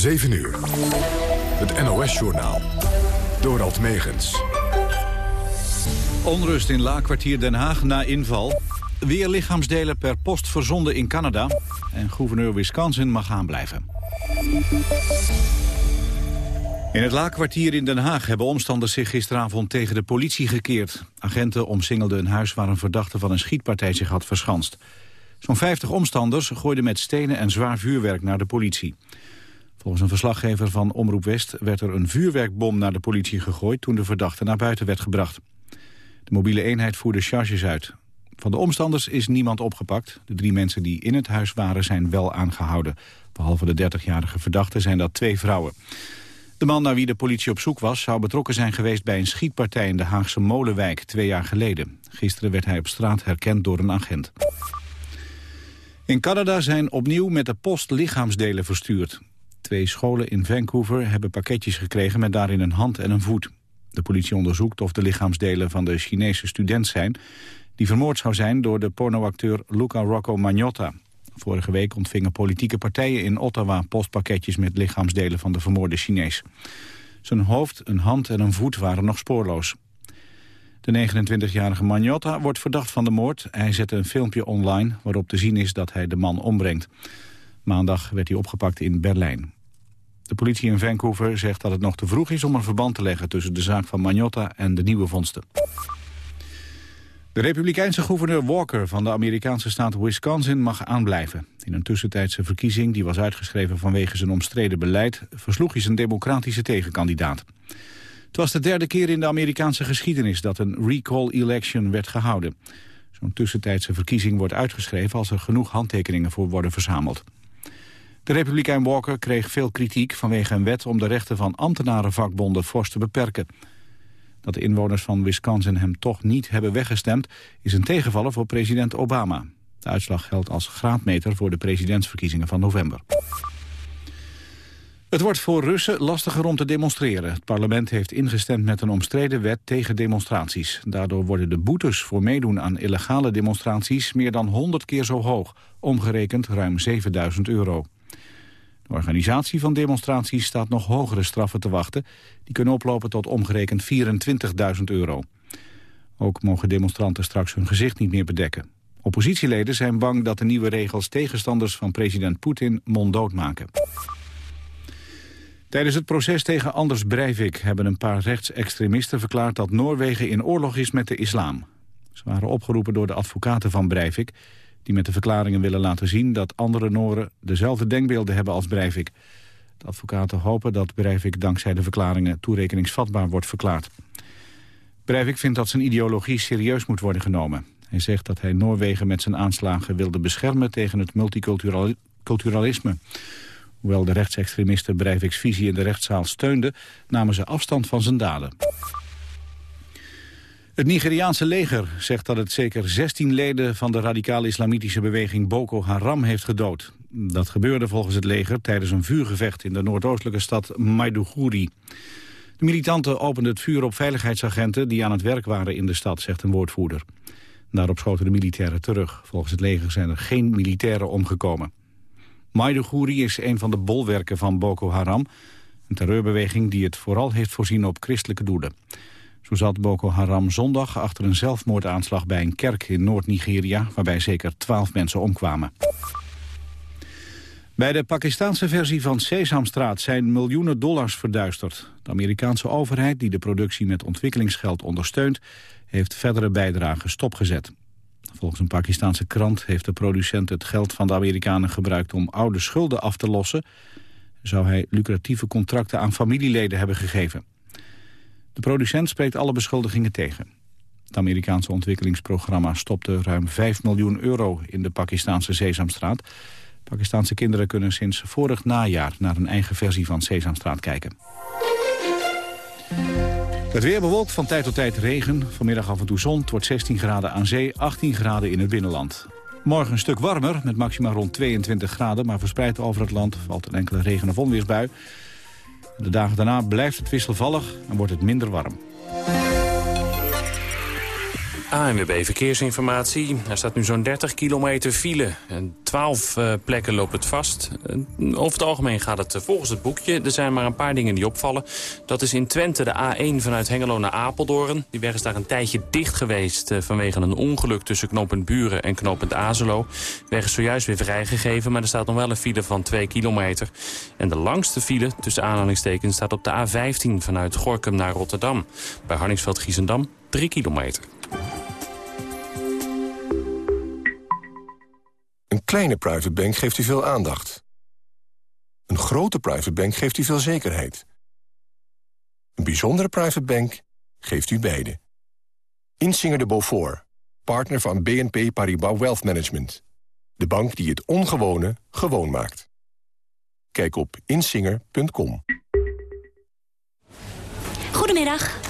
7 uur. Het NOS-journaal. Dorald Megens. Onrust in Laakkwartier Den Haag na inval. Weer lichaamsdelen per post verzonden in Canada. En gouverneur Wisconsin mag aanblijven. In het Laakkwartier in Den Haag hebben omstanders zich gisteravond tegen de politie gekeerd. Agenten omsingelden een huis waar een verdachte van een schietpartij zich had verschanst. Zo'n 50 omstanders gooiden met stenen en zwaar vuurwerk naar de politie. Volgens een verslaggever van Omroep West werd er een vuurwerkbom naar de politie gegooid toen de verdachte naar buiten werd gebracht. De mobiele eenheid voerde charges uit. Van de omstanders is niemand opgepakt. De drie mensen die in het huis waren zijn wel aangehouden. Behalve de 30-jarige verdachte zijn dat twee vrouwen. De man naar wie de politie op zoek was zou betrokken zijn geweest bij een schietpartij in de Haagse Molenwijk twee jaar geleden. Gisteren werd hij op straat herkend door een agent. In Canada zijn opnieuw met de post lichaamsdelen verstuurd. Twee scholen in Vancouver hebben pakketjes gekregen met daarin een hand en een voet. De politie onderzoekt of de lichaamsdelen van de Chinese student zijn... die vermoord zou zijn door de pornoacteur Luca Rocco Magnotta. Vorige week ontvingen politieke partijen in Ottawa postpakketjes met lichaamsdelen van de vermoorde Chinees. Zijn hoofd, een hand en een voet waren nog spoorloos. De 29-jarige Magnotta wordt verdacht van de moord. Hij zette een filmpje online waarop te zien is dat hij de man ombrengt. Maandag werd hij opgepakt in Berlijn. De politie in Vancouver zegt dat het nog te vroeg is om een verband te leggen tussen de zaak van Magnotta en de nieuwe vondsten. De republikeinse gouverneur Walker van de Amerikaanse staat Wisconsin mag aanblijven. In een tussentijdse verkiezing die was uitgeschreven vanwege zijn omstreden beleid... versloeg hij zijn democratische tegenkandidaat. Het was de derde keer in de Amerikaanse geschiedenis dat een recall election werd gehouden. Zo'n tussentijdse verkiezing wordt uitgeschreven als er genoeg handtekeningen voor worden verzameld. De republikein Walker kreeg veel kritiek vanwege een wet om de rechten van ambtenarenvakbonden fors te beperken. Dat de inwoners van Wisconsin hem toch niet hebben weggestemd is een tegenvaller voor president Obama. De uitslag geldt als graadmeter voor de presidentsverkiezingen van november. Het wordt voor Russen lastiger om te demonstreren. Het parlement heeft ingestemd met een omstreden wet tegen demonstraties. Daardoor worden de boetes voor meedoen aan illegale demonstraties meer dan 100 keer zo hoog, omgerekend ruim 7000 euro. Organisatie van demonstraties staat nog hogere straffen te wachten. Die kunnen oplopen tot omgerekend 24.000 euro. Ook mogen demonstranten straks hun gezicht niet meer bedekken. Oppositieleden zijn bang dat de nieuwe regels tegenstanders van president Poetin monddood maken. Tijdens het proces tegen Anders Breivik hebben een paar rechtsextremisten verklaard dat Noorwegen in oorlog is met de islam. Ze waren opgeroepen door de advocaten van Breivik, die met de verklaringen willen laten zien dat andere Noren dezelfde denkbeelden hebben als Breivik. De advocaten hopen dat Breivik dankzij de verklaringen toerekeningsvatbaar wordt verklaard. Breivik vindt dat zijn ideologie serieus moet worden genomen. Hij zegt dat hij Noorwegen met zijn aanslagen wilde beschermen tegen het multiculturalisme. Hoewel de rechtsextremisten Breivik's visie in de rechtszaal steunden... namen ze afstand van zijn daden. Het Nigeriaanse leger zegt dat het zeker 16 leden van de radicale islamitische beweging Boko Haram heeft gedood. Dat gebeurde volgens het leger tijdens een vuurgevecht in de noordoostelijke stad Maiduguri. De militanten openden het vuur op veiligheidsagenten die aan het werk waren in de stad, zegt een woordvoerder. Daarop schoten de militairen terug. Volgens het leger zijn er geen militairen omgekomen. Maiduguri is een van de bolwerken van Boko Haram, een terreurbeweging die het vooral heeft voorzien op christelijke doelen. Zo zat Boko Haram zondag achter een zelfmoordaanslag bij een kerk in Noord-Nigeria... waarbij zeker twaalf mensen omkwamen. Bij de Pakistanse versie van Sesamstraat zijn miljoenen dollars verduisterd. De Amerikaanse overheid, die de productie met ontwikkelingsgeld ondersteunt... heeft verdere bijdragen stopgezet. Volgens een Pakistanse krant heeft de producent het geld van de Amerikanen gebruikt... om oude schulden af te lossen. Zou hij lucratieve contracten aan familieleden hebben gegeven. De producent spreekt alle beschuldigingen tegen. Het Amerikaanse ontwikkelingsprogramma stopte ruim 5 miljoen euro in de Pakistanse Sesamstraat. Pakistanse kinderen kunnen sinds vorig najaar naar een eigen versie van Sesamstraat kijken. Het weer bewolkt van tijd tot tijd regen. Vanmiddag af en toe zon. Het wordt 16 graden aan zee, 18 graden in het binnenland. Morgen een stuk warmer, met maxima rond 22 graden... maar verspreid over het land valt een enkele regen- of onweersbui. De dagen daarna blijft het wisselvallig en wordt het minder warm. ANWB Verkeersinformatie. Er staat nu zo'n 30 kilometer file. En 12 uh, eh, plekken loopt het vast. Uh, over het algemeen gaat het uh, volgens het boekje. Er zijn maar een paar dingen die opvallen. Dat is in Twente de A1 vanuit Hengelo naar Apeldoorn. Die weg is daar een tijdje dicht geweest... vanwege een ongeluk tussen knooppunt Buren en knooppunt Azelo. De weg is zojuist weer vrijgegeven... maar er staat nog wel een file van 2 kilometer. En de langste file, tussen aanhalingstekens... staat op de A15 vanuit Gorkum naar Rotterdam. Bij Harningsveld-Giezendam 3 kilometer. Een kleine private bank geeft u veel aandacht. Een grote private bank geeft u veel zekerheid. Een bijzondere private bank geeft u beide. Insinger de Beaufort, partner van BNP Paribas Wealth Management. De bank die het ongewone gewoon maakt. Kijk op insinger.com. Goedemiddag.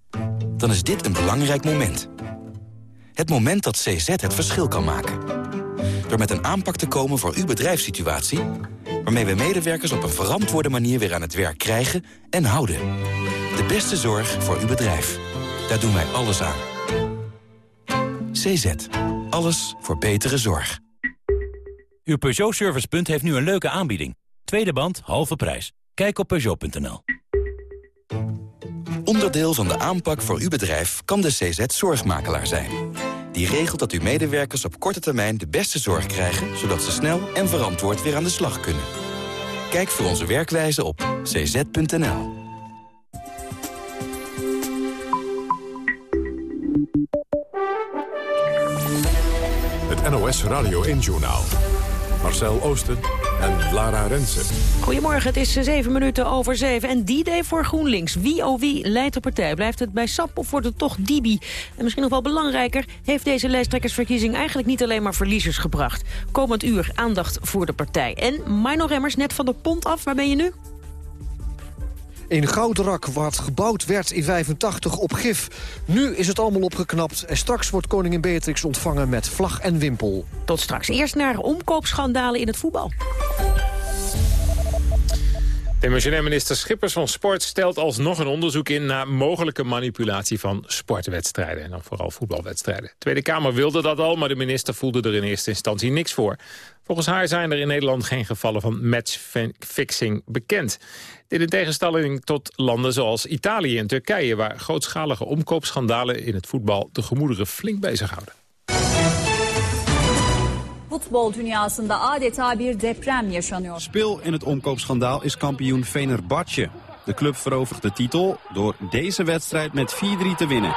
Dan is dit een belangrijk moment. Het moment dat CZ het verschil kan maken. Door met een aanpak te komen voor uw bedrijfssituatie... waarmee we medewerkers op een verantwoorde manier weer aan het werk krijgen en houden. De beste zorg voor uw bedrijf. Daar doen wij alles aan. CZ. Alles voor betere zorg. Uw Peugeot Servicepunt heeft nu een leuke aanbieding. Tweede band, halve prijs. Kijk op Peugeot.nl. Onderdeel van de aanpak voor uw bedrijf kan de CZ Zorgmakelaar zijn. Die regelt dat uw medewerkers op korte termijn de beste zorg krijgen... zodat ze snel en verantwoord weer aan de slag kunnen. Kijk voor onze werkwijze op cz.nl. Het NOS Radio 1-journaal. Marcel Oosten en Lara Rensen. Goedemorgen, het is zeven minuten over zeven. En die day voor GroenLinks. Wie oh wie leidt de partij? Blijft het bij SAP of wordt het toch Dibi? En misschien nog wel belangrijker... heeft deze lijsttrekkersverkiezing eigenlijk niet alleen maar verliezers gebracht. Komend uur aandacht voor de partij. En Mino Remmers, net van de pont af, waar ben je nu? In Goudrak, wat gebouwd werd in 85 op gif. Nu is het allemaal opgeknapt en straks wordt koningin Beatrix ontvangen met vlag en wimpel. Tot straks. Eerst naar omkoopschandalen in het voetbal. Demissionair minister Schippers van Sport stelt alsnog een onderzoek in... naar mogelijke manipulatie van sportwedstrijden. En dan vooral voetbalwedstrijden. De Tweede Kamer wilde dat al, maar de minister voelde er in eerste instantie niks voor. Volgens haar zijn er in Nederland geen gevallen van matchfixing bekend. Dit in tegenstelling tot landen zoals Italië en Turkije... waar grootschalige omkoopschandalen in het voetbal de gemoederen flink bezighouden. Voetbal dünyasında adeta bir deprem yaşanıyor. Spil in het omkoopschandaal is kampioen Fenerbahce. De club verovert de titel door deze wedstrijd met 4-3 te winnen.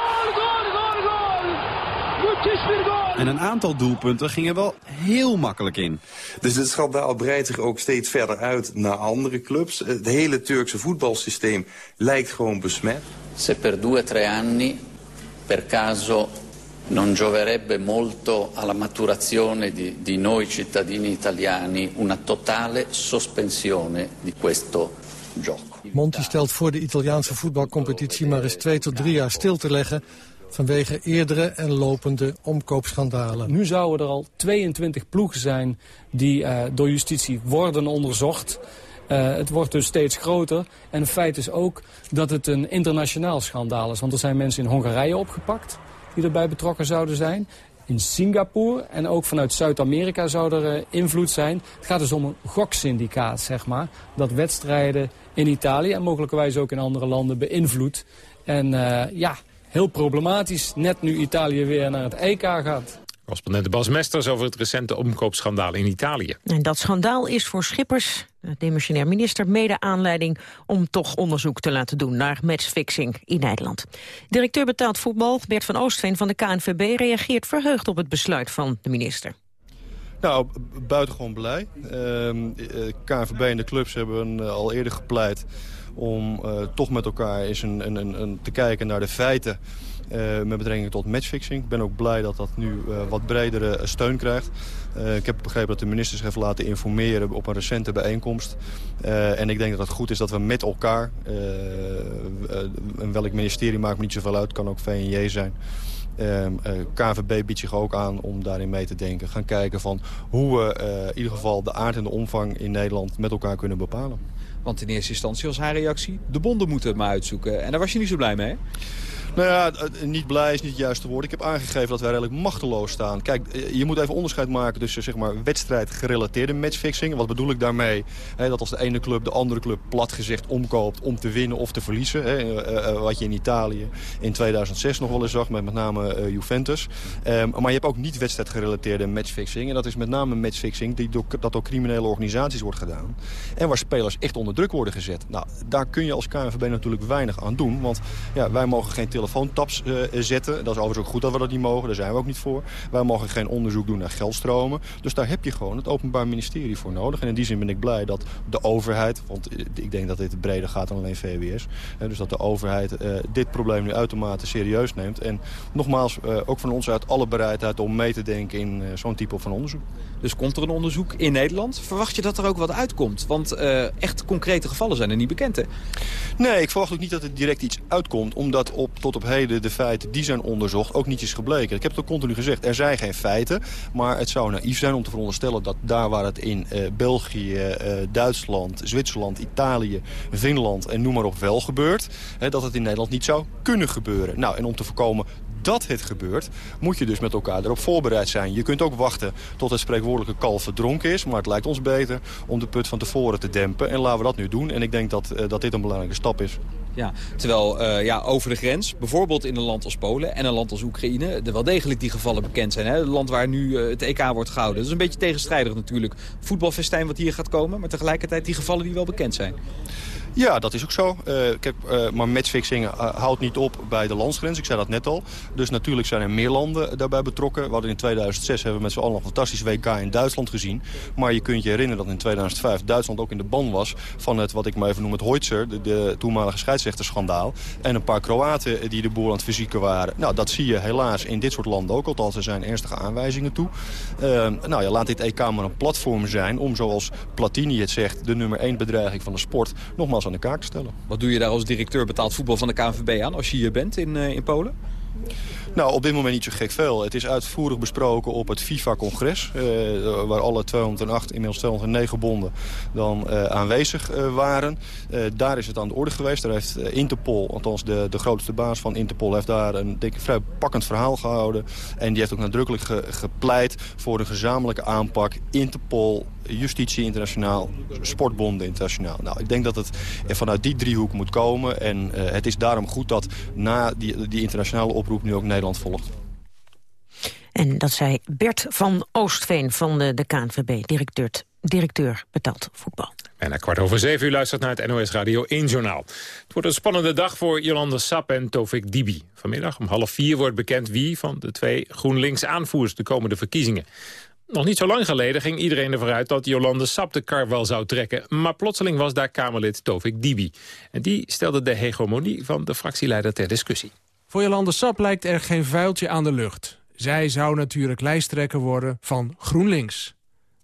En een aantal doelpunten gingen wel heel makkelijk in. Dus het schandaal breidt zich ook steeds verder uit naar andere clubs. Het hele Turkse voetbalsysteem lijkt gewoon besmet. Se per due tre anni per caso non gioverebbe molto alla maturazione di, di noi cittadini italiani una totale sospensione di questo gioco. Monti stelt voor de Italiaanse voetbalcompetitie maar eens twee tot drie jaar stil te leggen vanwege eerdere en lopende omkoopschandalen. Nu zouden er al 22 ploegen zijn die uh, door justitie worden onderzocht. Uh, het wordt dus steeds groter. En het feit is ook dat het een internationaal schandaal is. Want er zijn mensen in Hongarije opgepakt die erbij betrokken zouden zijn. In Singapore en ook vanuit Zuid-Amerika zou er uh, invloed zijn. Het gaat dus om een goksyndicaat, zeg maar. Dat wedstrijden in Italië en mogelijkerwijs ook in andere landen beïnvloedt. En ja, heel problematisch, net nu Italië weer naar het EK gaat. Correspondent Bas Mesters over het recente omkoopschandaal in Italië. En dat schandaal is voor Schippers, de demissionair minister, mede aanleiding om toch onderzoek te laten doen naar matchfixing in Nederland. Directeur betaald voetbal Bert van Oostveen van de KNVB reageert verheugd op het besluit van de minister. Nou, buitengewoon blij. Uh, KNVB en de clubs hebben uh, al eerder gepleit om uh, toch met elkaar eens een, een, een, te kijken naar de feiten uh, met betrekking tot matchfixing. Ik ben ook blij dat dat nu uh, wat bredere steun krijgt. Ik heb begrepen dat de minister zich heeft laten informeren op een recente bijeenkomst. en ik denk dat het goed is dat we met elkaar, en welk ministerie maakt me niet zoveel uit, kan ook VNJ zijn... Uh, KVB biedt zich ook aan om daarin mee te denken. Gaan kijken van hoe we in ieder geval de aard en de omvang in Nederland met elkaar kunnen bepalen. Want in eerste instantie was haar reactie, de bonden moeten het maar uitzoeken. En daar was je niet zo blij mee, nou ja, niet blij is niet het juiste woord. Ik heb aangegeven dat wij redelijk machteloos staan. Kijk, eh, je moet even onderscheid maken tussen zeg maar, wedstrijdgerelateerde matchfixing. Wat bedoel ik daarmee? dat als de ene club de andere club plat gezegd omkoopt om te winnen of te verliezen. Eh, eh, wat je in Italië in 2006 nog wel eens zag met met name Juventus. Ehm, maar je hebt ook niet wedstrijdgerelateerde matchfixing. En dat is met name matchfixing die door, dat door criminele organisaties wordt gedaan. En waar spelers echt onder druk worden gezet. Nou, daar kun je als KNVB natuurlijk weinig aan doen. Want ja, wij mogen geen telefoontaps uh, zetten. Dat is overigens ook goed dat we dat niet mogen. Daar zijn we ook niet voor. Wij mogen geen onderzoek doen naar geldstromen. Dus daar heb je gewoon het Openbaar Ministerie voor nodig. En in die zin ben ik blij dat de overheid... want ik denk dat dit breder gaat dan alleen VWS... dus dat de overheid uh, dit probleem nu uitermate serieus neemt. En nogmaals, uh, ook van ons uit alle bereidheid om mee te denken in zo'n type van onderzoek. Dus komt er een onderzoek in Nederland? Verwacht je dat er ook wat uitkomt? Want echt concrete gevallen zijn er niet bekend, hè? Nee, ik verwacht ook niet dat er direct iets uitkomt. Omdat op, tot op heden de feiten die zijn onderzocht ook niet is gebleken. Ik heb het continu gezegd, er zijn geen feiten. Maar het zou naïef zijn om te veronderstellen dat daar waar het in uh, België, uh, Duitsland, Zwitserland, Italië, Finland en noem maar op wel gebeurt. Hè, dat het in Nederland niet zou kunnen gebeuren. Nou, en om te voorkomen dat het gebeurt, moet je dus met elkaar erop voorbereid zijn. Je kunt ook wachten tot het spreekwoordelijke kalf verdronken is. Maar het lijkt ons beter om de put van tevoren te dempen. En laten we dat nu doen. En ik denk dat, uh, dat dit een belangrijke stap is. Ja, terwijl uh, ja, over de grens, bijvoorbeeld in een land als Polen en een land als Oekraïne... er wel degelijk die gevallen bekend zijn. Het land waar nu uh, het EK wordt gehouden. Dat is een beetje tegenstrijdig natuurlijk. Voetbalfestijn wat hier gaat komen, maar tegelijkertijd die gevallen die wel bekend zijn. Ja, dat is ook zo. Kijk, uh, maar matchfixing uh, houdt niet op bij de landsgrens. Ik zei dat net al. Dus natuurlijk zijn er meer landen daarbij betrokken. We hadden in 2006 hebben we met z'n allen een fantastisch WK in Duitsland gezien. Maar je kunt je herinneren dat in 2005 Duitsland ook in de ban was... van het, wat ik maar even noem, het Hoitzer, de, de toenmalige scheidsrechterschandaal. En een paar Kroaten die de boel aan het fysieken waren. Nou, dat zie je helaas in dit soort landen ook. Althans, er zijn ernstige aanwijzingen toe. nou ja, laat dit EK maar een platform zijn om, zoals Platini het zegt... de nummer 1 bedreiging van de sport nogmaals aan de kaak te stellen. Wat doe je daar als directeur betaald voetbal van de KNVB aan als je hier bent in, uh, in Polen? Nou, op dit moment niet zo gek veel. Het is uitvoerig besproken op het FIFA-congres... Uh, waar alle 208, inmiddels 209 bonden dan uh, aanwezig waren. daar is het aan de orde geweest. Daar heeft Interpol, althans de, de grootste baas van Interpol... heeft daar een denk ik, vrij pakkend verhaal gehouden. En die heeft ook nadrukkelijk ge, gepleit voor een gezamenlijke aanpak. Interpol, Justitie Internationaal, Sportbonden Internationaal. Nou, ik denk dat het vanuit die driehoek moet komen. En het is daarom goed dat na die, die internationale oproep nu ook Nederland volgt. En dat zei Bert van Oostveen van de, de KNVB, directeur, directeur betaald voetbal. En kwart over zeven uur luistert naar het NOS Radio 1 Journaal. Het wordt een spannende dag voor Jolande Sap en Tovik Dibi. Vanmiddag om half vier wordt bekend wie van de twee GroenLinks aanvoers de komende verkiezingen. Nog niet zo lang geleden ging iedereen ervoor uit dat Jolande Sap de kar wel zou trekken. Maar plotseling was daar Kamerlid Tovik Dibi. En die stelde de hegemonie van de fractieleider ter discussie. Voor Jolande Sap lijkt er geen vuiltje aan de lucht. Zij zou natuurlijk lijsttrekker worden van GroenLinks.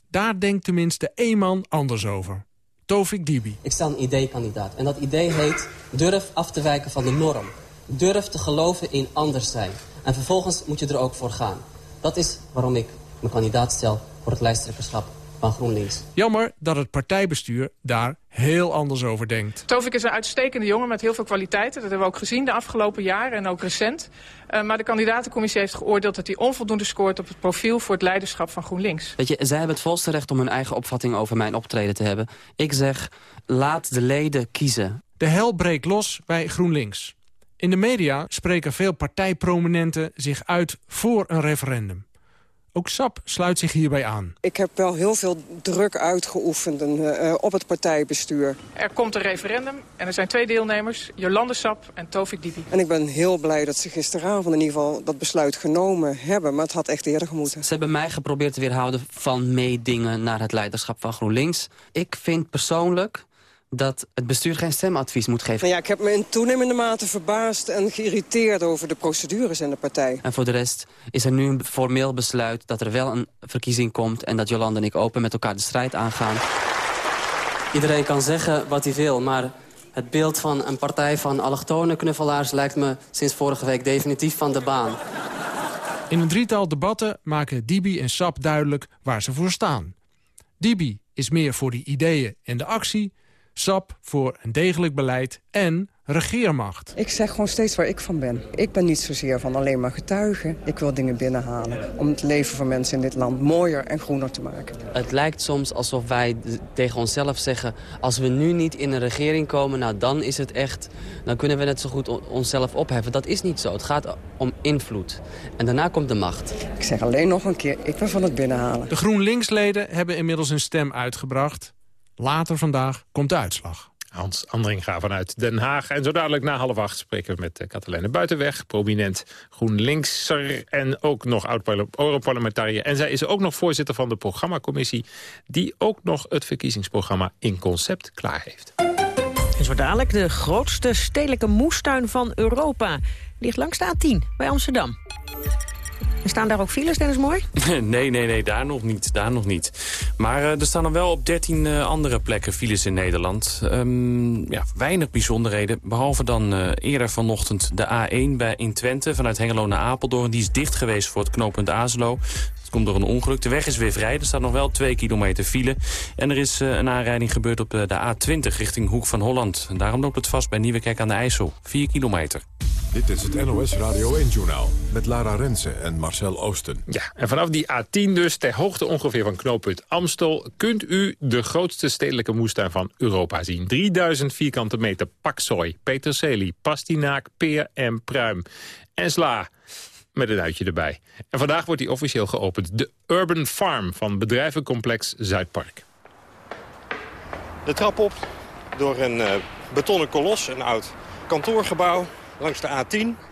Daar denkt tenminste één man anders over. Tovik Dibi. Ik stel een idee-kandidaat. En dat idee heet durf af te wijken van de norm. Durf te geloven in anders zijn. En vervolgens moet je er ook voor gaan. Dat is waarom ik mijn kandidaat stel voor het lijsttrekkerschap van GroenLinks. Jammer dat het partijbestuur daar heel anders over denkt. Tovik is een uitstekende jongen met heel veel kwaliteiten. Dat hebben we ook gezien de afgelopen jaren en ook recent. Uh, maar de kandidatencommissie heeft geoordeeld dat hij onvoldoende scoort op het profiel voor het leiderschap van GroenLinks. Weet je, zij hebben het volste recht om hun eigen opvatting over mijn optreden te hebben. Ik zeg, laat de leden kiezen. De hel breekt los bij GroenLinks. In de media spreken veel partijprominenten zich uit voor een referendum. Ook SAP sluit zich hierbij aan. Ik heb wel heel veel druk uitgeoefend uh, op het partijbestuur. Er komt een referendum en er zijn twee deelnemers, Jolande Sap en Tovik Dibi. En ik ben heel blij dat ze gisteravond in ieder geval dat besluit genomen hebben. Maar het had echt eerder gemoeten. Ze hebben mij geprobeerd te weerhouden van meedingen naar het leiderschap van GroenLinks. Ik vind persoonlijk dat het bestuur geen stemadvies moet geven. Nou ja, ik heb me in toenemende mate verbaasd en geïrriteerd over de procedures in de partij. En voor de rest is er nu een formeel besluit dat er wel een verkiezing komt... en dat Jolande en ik open met elkaar de strijd aangaan. Iedereen kan zeggen wat hij wil, maar het beeld van een partij van allochtone knuffelaars... lijkt me sinds vorige week definitief van de baan. In een drietal debatten maken Dibi en Sap duidelijk waar ze voor staan. Dibi is meer voor die ideeën en de actie... SAP voor een degelijk beleid en regeermacht. Ik zeg gewoon steeds waar ik van ben. Ik ben niet zozeer van alleen maar getuigen. Ik wil dingen binnenhalen om het leven van mensen in dit land mooier en groener te maken. Het lijkt soms alsof wij tegen onszelf zeggen... als we nu niet in een regering komen, nou dan is het echt... dan kunnen we net zo goed onszelf opheffen. Dat is niet zo. Het gaat om invloed. En daarna komt de macht. Ik zeg alleen nog een keer, ik ben van het binnenhalen. De GroenLinks-leden hebben inmiddels een stem uitgebracht. Later vandaag komt de uitslag. Hans Andringa vanuit Den Haag. En zo dadelijk na half acht spreken we met eh, Katelijne Buitenweg... prominent GroenLinkser en ook nog oud-Europarlementariër. En zij is ook nog voorzitter van de programmacommissie... die ook nog het verkiezingsprogramma in concept klaar heeft. En zo dadelijk de grootste stedelijke moestuin van Europa. Ligt langs de A10 bij Amsterdam. Er staan daar ook files, Dennis Mooi? nee, nee, nee, daar nog niet. Daar nog niet. Maar uh, er staan er wel op 13 uh, eh, andere plekken files in Nederland. Um, ja, weinig bijzonderheden. Behalve dan uh, eerder vanochtend de A1 bij, in Twente vanuit Hengelo naar Apeldoorn. Die is dicht geweest voor het knooppunt Azelo komt door een ongeluk. De weg is weer vrij. Er staat nog wel 2 kilometer file. En er is een aanrijding gebeurd op de A20 richting Hoek van Holland. En daarom loopt het vast bij Nieuwekerk aan de IJssel. 4 kilometer. Dit is het NOS Radio 1-journaal met Lara Rensen en Marcel Oosten. Ja, en vanaf die A10 dus, ter hoogte ongeveer van knooppunt Amstel... kunt u de grootste stedelijke moestuin van Europa zien. 3000 vierkante meter paksoi, peterselie, pastinaak, peer en pruim. En sla met een uitje erbij. En vandaag wordt die officieel geopend. De Urban Farm van bedrijvencomplex Zuidpark. De trap op door een uh, betonnen kolos, een oud kantoorgebouw langs de A10.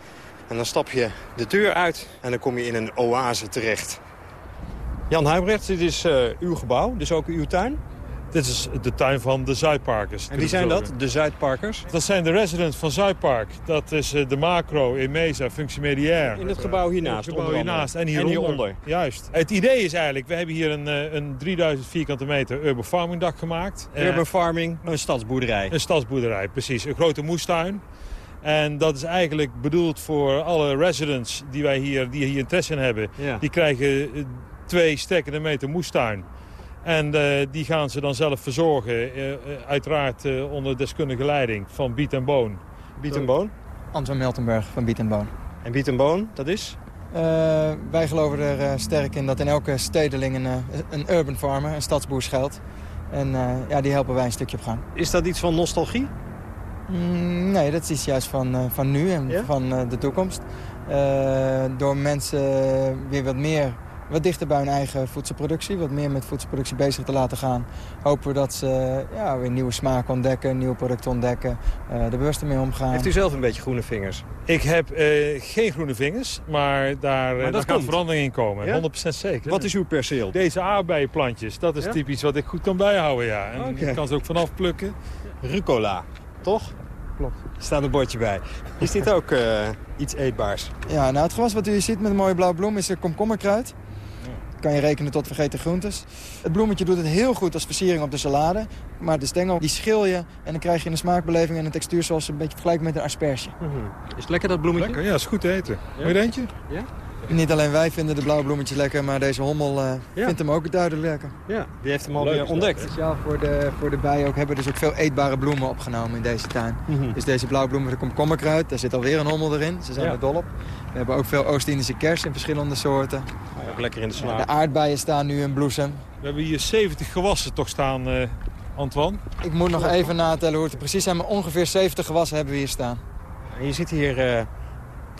En dan stap je de deur uit en dan kom je in een oase terecht. Jan Huibrecht, dit is uh, uw gebouw, dus ook uw tuin? Dit is de tuin van de Zuidparkers. En wie zijn dat, de Zuidparkers? Dat zijn de residents van Zuidpark. Dat is eh, de macro in Mesa, functie mediair. In het gebouw hiernaast? In het gebouw hiernaast en hieronder. en hieronder. Juist. Het idee is eigenlijk, we hebben hier een, eh, een 3000 vierkante meter urban farming dak gemaakt. Urban farming, een stadsboerderij. Een stadsboerderij, precies. Een grote moestuin. En dat is eigenlijk bedoeld voor alle residents die, wij hier, die hier interesse in hebben. Die krijgen eh, twee stekkende meter moestuin. En uh, die gaan ze dan zelf verzorgen. Uh, uiteraard uh, onder deskundige leiding van Biet en Boon. Biet en Boon? Anton Meltenberg van Biet en Boon. En Biet en Boon, dat is? wij geloven er sterk in dat in elke stedeling een, een urban farmer, een stadsboer schuilt. En ja, die helpen wij een stukje op gang. Is dat iets van nostalgie? Mm, nee, dat is juist van, uh, van nu en van uh, de toekomst. Uh, door mensen weer wat meer, wat dichter bij hun eigen voedselproductie, wat meer met voedselproductie bezig te laten gaan, hopen we dat ze ja, weer nieuwe smaken ontdekken, nieuwe producten ontdekken, er bewust mee omgaan. Heeft u zelf een beetje groene vingers? Ik heb geen groene vingers, maar daar, maar daar gaat verandering in komen, ja? 100% zeker. Wat is uw perceel? Deze aardbeienplantjes, dat is typisch wat ik goed kan bijhouden, ja. En okay. ik kan ze ook vanaf plukken. Rucola, toch? klopt. Er staat een bordje bij. Is dit ook uh, iets eetbaars? Ja, nou het gewas wat u hier ziet met een mooie blauwe bloem is komkommerkruid. Kan je rekenen tot vergeten groentes. Het bloemetje doet het heel goed als versiering op de salade. Maar de stengel die schil je en dan krijg je een smaakbeleving en een textuur zoals een beetje vergelijkt met een asperge. Mm -hmm. Is het lekker dat bloemetje? Lekker, ja, is goed te eten. Ja. Wil je eentje? Ja. Niet alleen wij vinden de blauwe bloemetjes lekker, maar deze hommel uh, ja. vindt hem ook duidelijk lekker. Ja, die heeft hem alweer ontdekt. Speciaal voor de, voor de bijen ook, hebben we dus ook veel eetbare bloemen opgenomen in deze tuin. Mm -hmm. Dus deze blauwe bloemen, er komt kommerkruid, daar zit alweer een hommel erin. Ze zijn ja. er dol op. We hebben ook veel Oost-Indische kers in verschillende soorten. Ja, ook lekker in de smaak. de aardbeien staan nu in bloesem. We hebben hier 70 gewassen toch staan, uh, Antoine? Ik moet nog even natellen hoe het precies zijn, maar ongeveer 70 gewassen hebben we hier staan. En je zit hier... Uh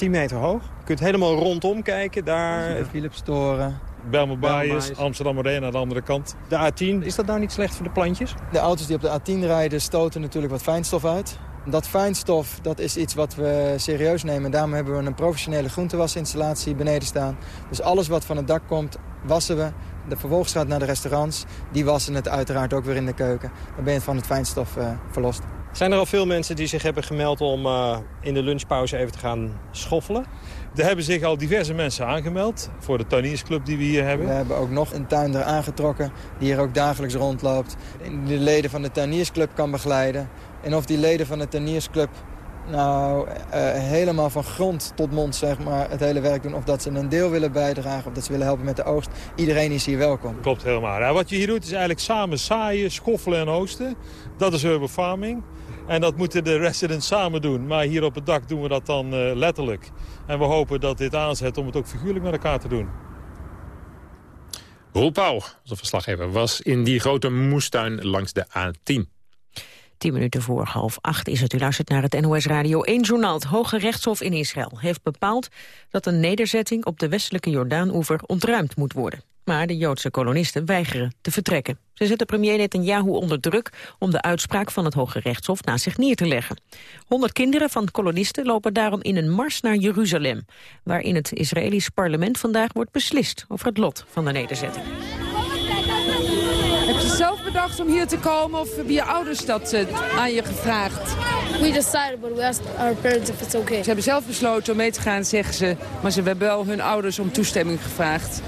10 meter hoog. Je kunt helemaal rondom kijken. Daar... De Philips toren. Belmer Baaiers, Amsterdam Arena aan de andere kant. De A10, is dat nou niet slecht voor de plantjes? De auto's die op de A10 rijden stoten natuurlijk wat fijnstof uit. Dat fijnstof dat is iets wat we serieus nemen. Daarom hebben we een professionele groentewasinstallatie beneden staan. Dus alles wat van het dak komt, wassen we. De vervolgens gaat naar de restaurants. Die wassen het uiteraard ook weer in de keuken. Dan ben je van het fijnstof uh, verlost. Zijn er al veel mensen die zich hebben gemeld om uh, in de lunchpauze even te gaan schoffelen? Er hebben zich al diverse mensen aangemeld voor de tuiniersclub die we hier hebben. We hebben ook nog een tuinder aangetrokken die hier ook dagelijks rondloopt. De leden van de tuiniersclub kan begeleiden. En of die leden van de tuiniersclub nou uh, helemaal van grond tot mond zeg maar, het hele werk doen. Of dat ze een deel willen bijdragen of dat ze willen helpen met de oogst. Iedereen is hier welkom. Klopt helemaal. Ja, wat je hier doet is eigenlijk samen zaaien, schoffelen en oosten. Dat is urban farming. En dat moeten de residents samen doen. Maar hier op het dak doen we dat dan uh, letterlijk. En we hopen dat dit aanzet om het ook figuurlijk met elkaar te doen. Roel Pauw, onze verslaggever, was in die grote moestuin langs de A10. Tien minuten voor half acht is het. U luistert naar het NOS Radio 1 journaal. Het Hoge Rechtshof in Israël heeft bepaald dat een nederzetting op de westelijke Jordaan-oever ontruimd moet worden. Maar de Joodse kolonisten weigeren te vertrekken. Ze zetten premier Netanyahu onder druk om de uitspraak van het Hoge Rechtshof naast zich neer te leggen. Honderd kinderen van kolonisten lopen daarom in een mars naar Jeruzalem, waar in het Israëlisch parlement vandaag wordt beslist over het lot van de nederzetting. Bedacht om hier te komen of hebben je ouders dat uh, aan je gevraagd? We decided, but we asked our parents if it's okay. Ze hebben zelf besloten om mee te gaan, zeggen ze. Maar ze hebben wel hun ouders om toestemming gevraagd.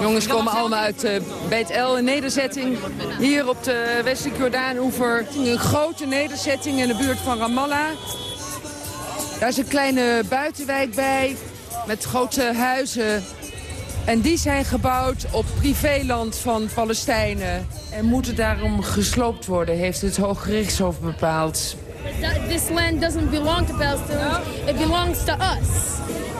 Jongens komen allemaal uit uh, Beit El, een nederzetting. Hier op de westelijke Jordaan-oever. Een grote nederzetting in de buurt van Ramallah. Daar is een kleine buitenwijk bij. Met grote huizen. En die zijn gebouwd op privéland van Palestijnen. En moeten daarom gesloopt worden, heeft het Hooggerichtshof bepaald. This land doesn't belong to Palestinians. It belongs to us.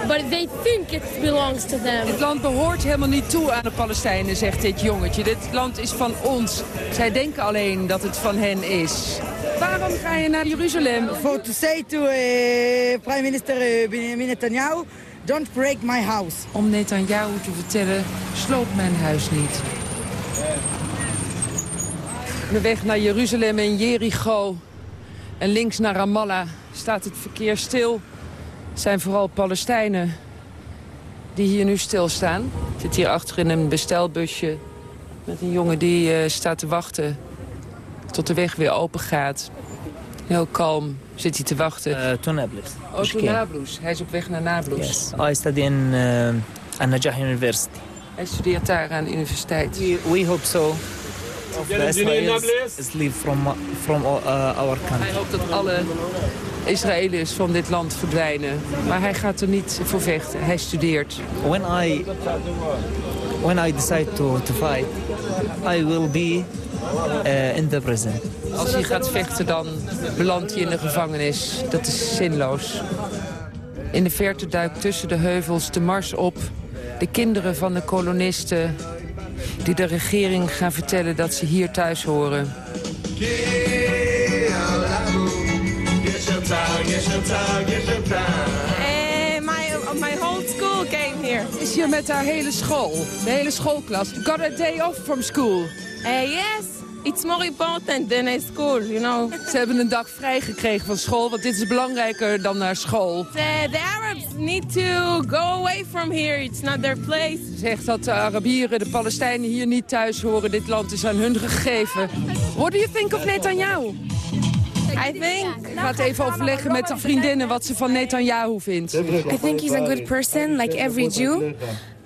But they think it belongs to them. Dit land behoort helemaal niet toe aan de Palestijnen, zegt dit jongetje. Dit land is van ons. Zij denken alleen dat het van hen is. Waarom ga je naar Jeruzalem? For to say to uh, Prime Minister uh, Benjamin Netanyahu... Don't break my house. Om Netanyahu te vertellen, sloop mijn huis niet. De weg naar Jeruzalem en Jericho en links naar Ramallah staat het verkeer stil. Het zijn vooral Palestijnen die hier nu stilstaan. Ik zit hier achter in een bestelbusje met een jongen die uh, staat te wachten tot de weg weer open gaat. Heel kalm zit hij te wachten. Uh, to Nablus. Oh, to Nablus. Hij is op weg naar Nablus. Yes. I study in uh, An-Najah University. Hij studeert daar aan de universiteit. We, we hope so. Of the Israelis is leave from, from uh, our country. Hij hoopt dat alle Israëliërs van dit land verdwijnen. Maar hij gaat er niet voor vechten. Hij studeert. When I, when I decide to, to fight, I will be uh, in the prison. Als hij gaat vechten, dan belandt hij in de gevangenis. Dat is zinloos. In de verte duikt tussen de heuvels de mars op. De kinderen van de kolonisten die de regering gaan vertellen dat ze hier thuis horen. Uh, my, my whole school came here. Is hier met haar hele school, de hele schoolklas. Got a day off from school. Uh, yes, it's more important than a school, you know. Ze hebben een dag vrij gekregen van school, want dit is belangrijker dan naar school. The, the Arabs need to go away from here. It's not their place. Ze zegt dat de Arabieren, de Palestijnen hier niet thuis horen. Dit land is aan hun gegeven. What do you think of Netanyahu? I think... Ik ga het even overleggen met de vriendinnen wat ze van Netanyahu vindt. I think he's a good person, like every Jew.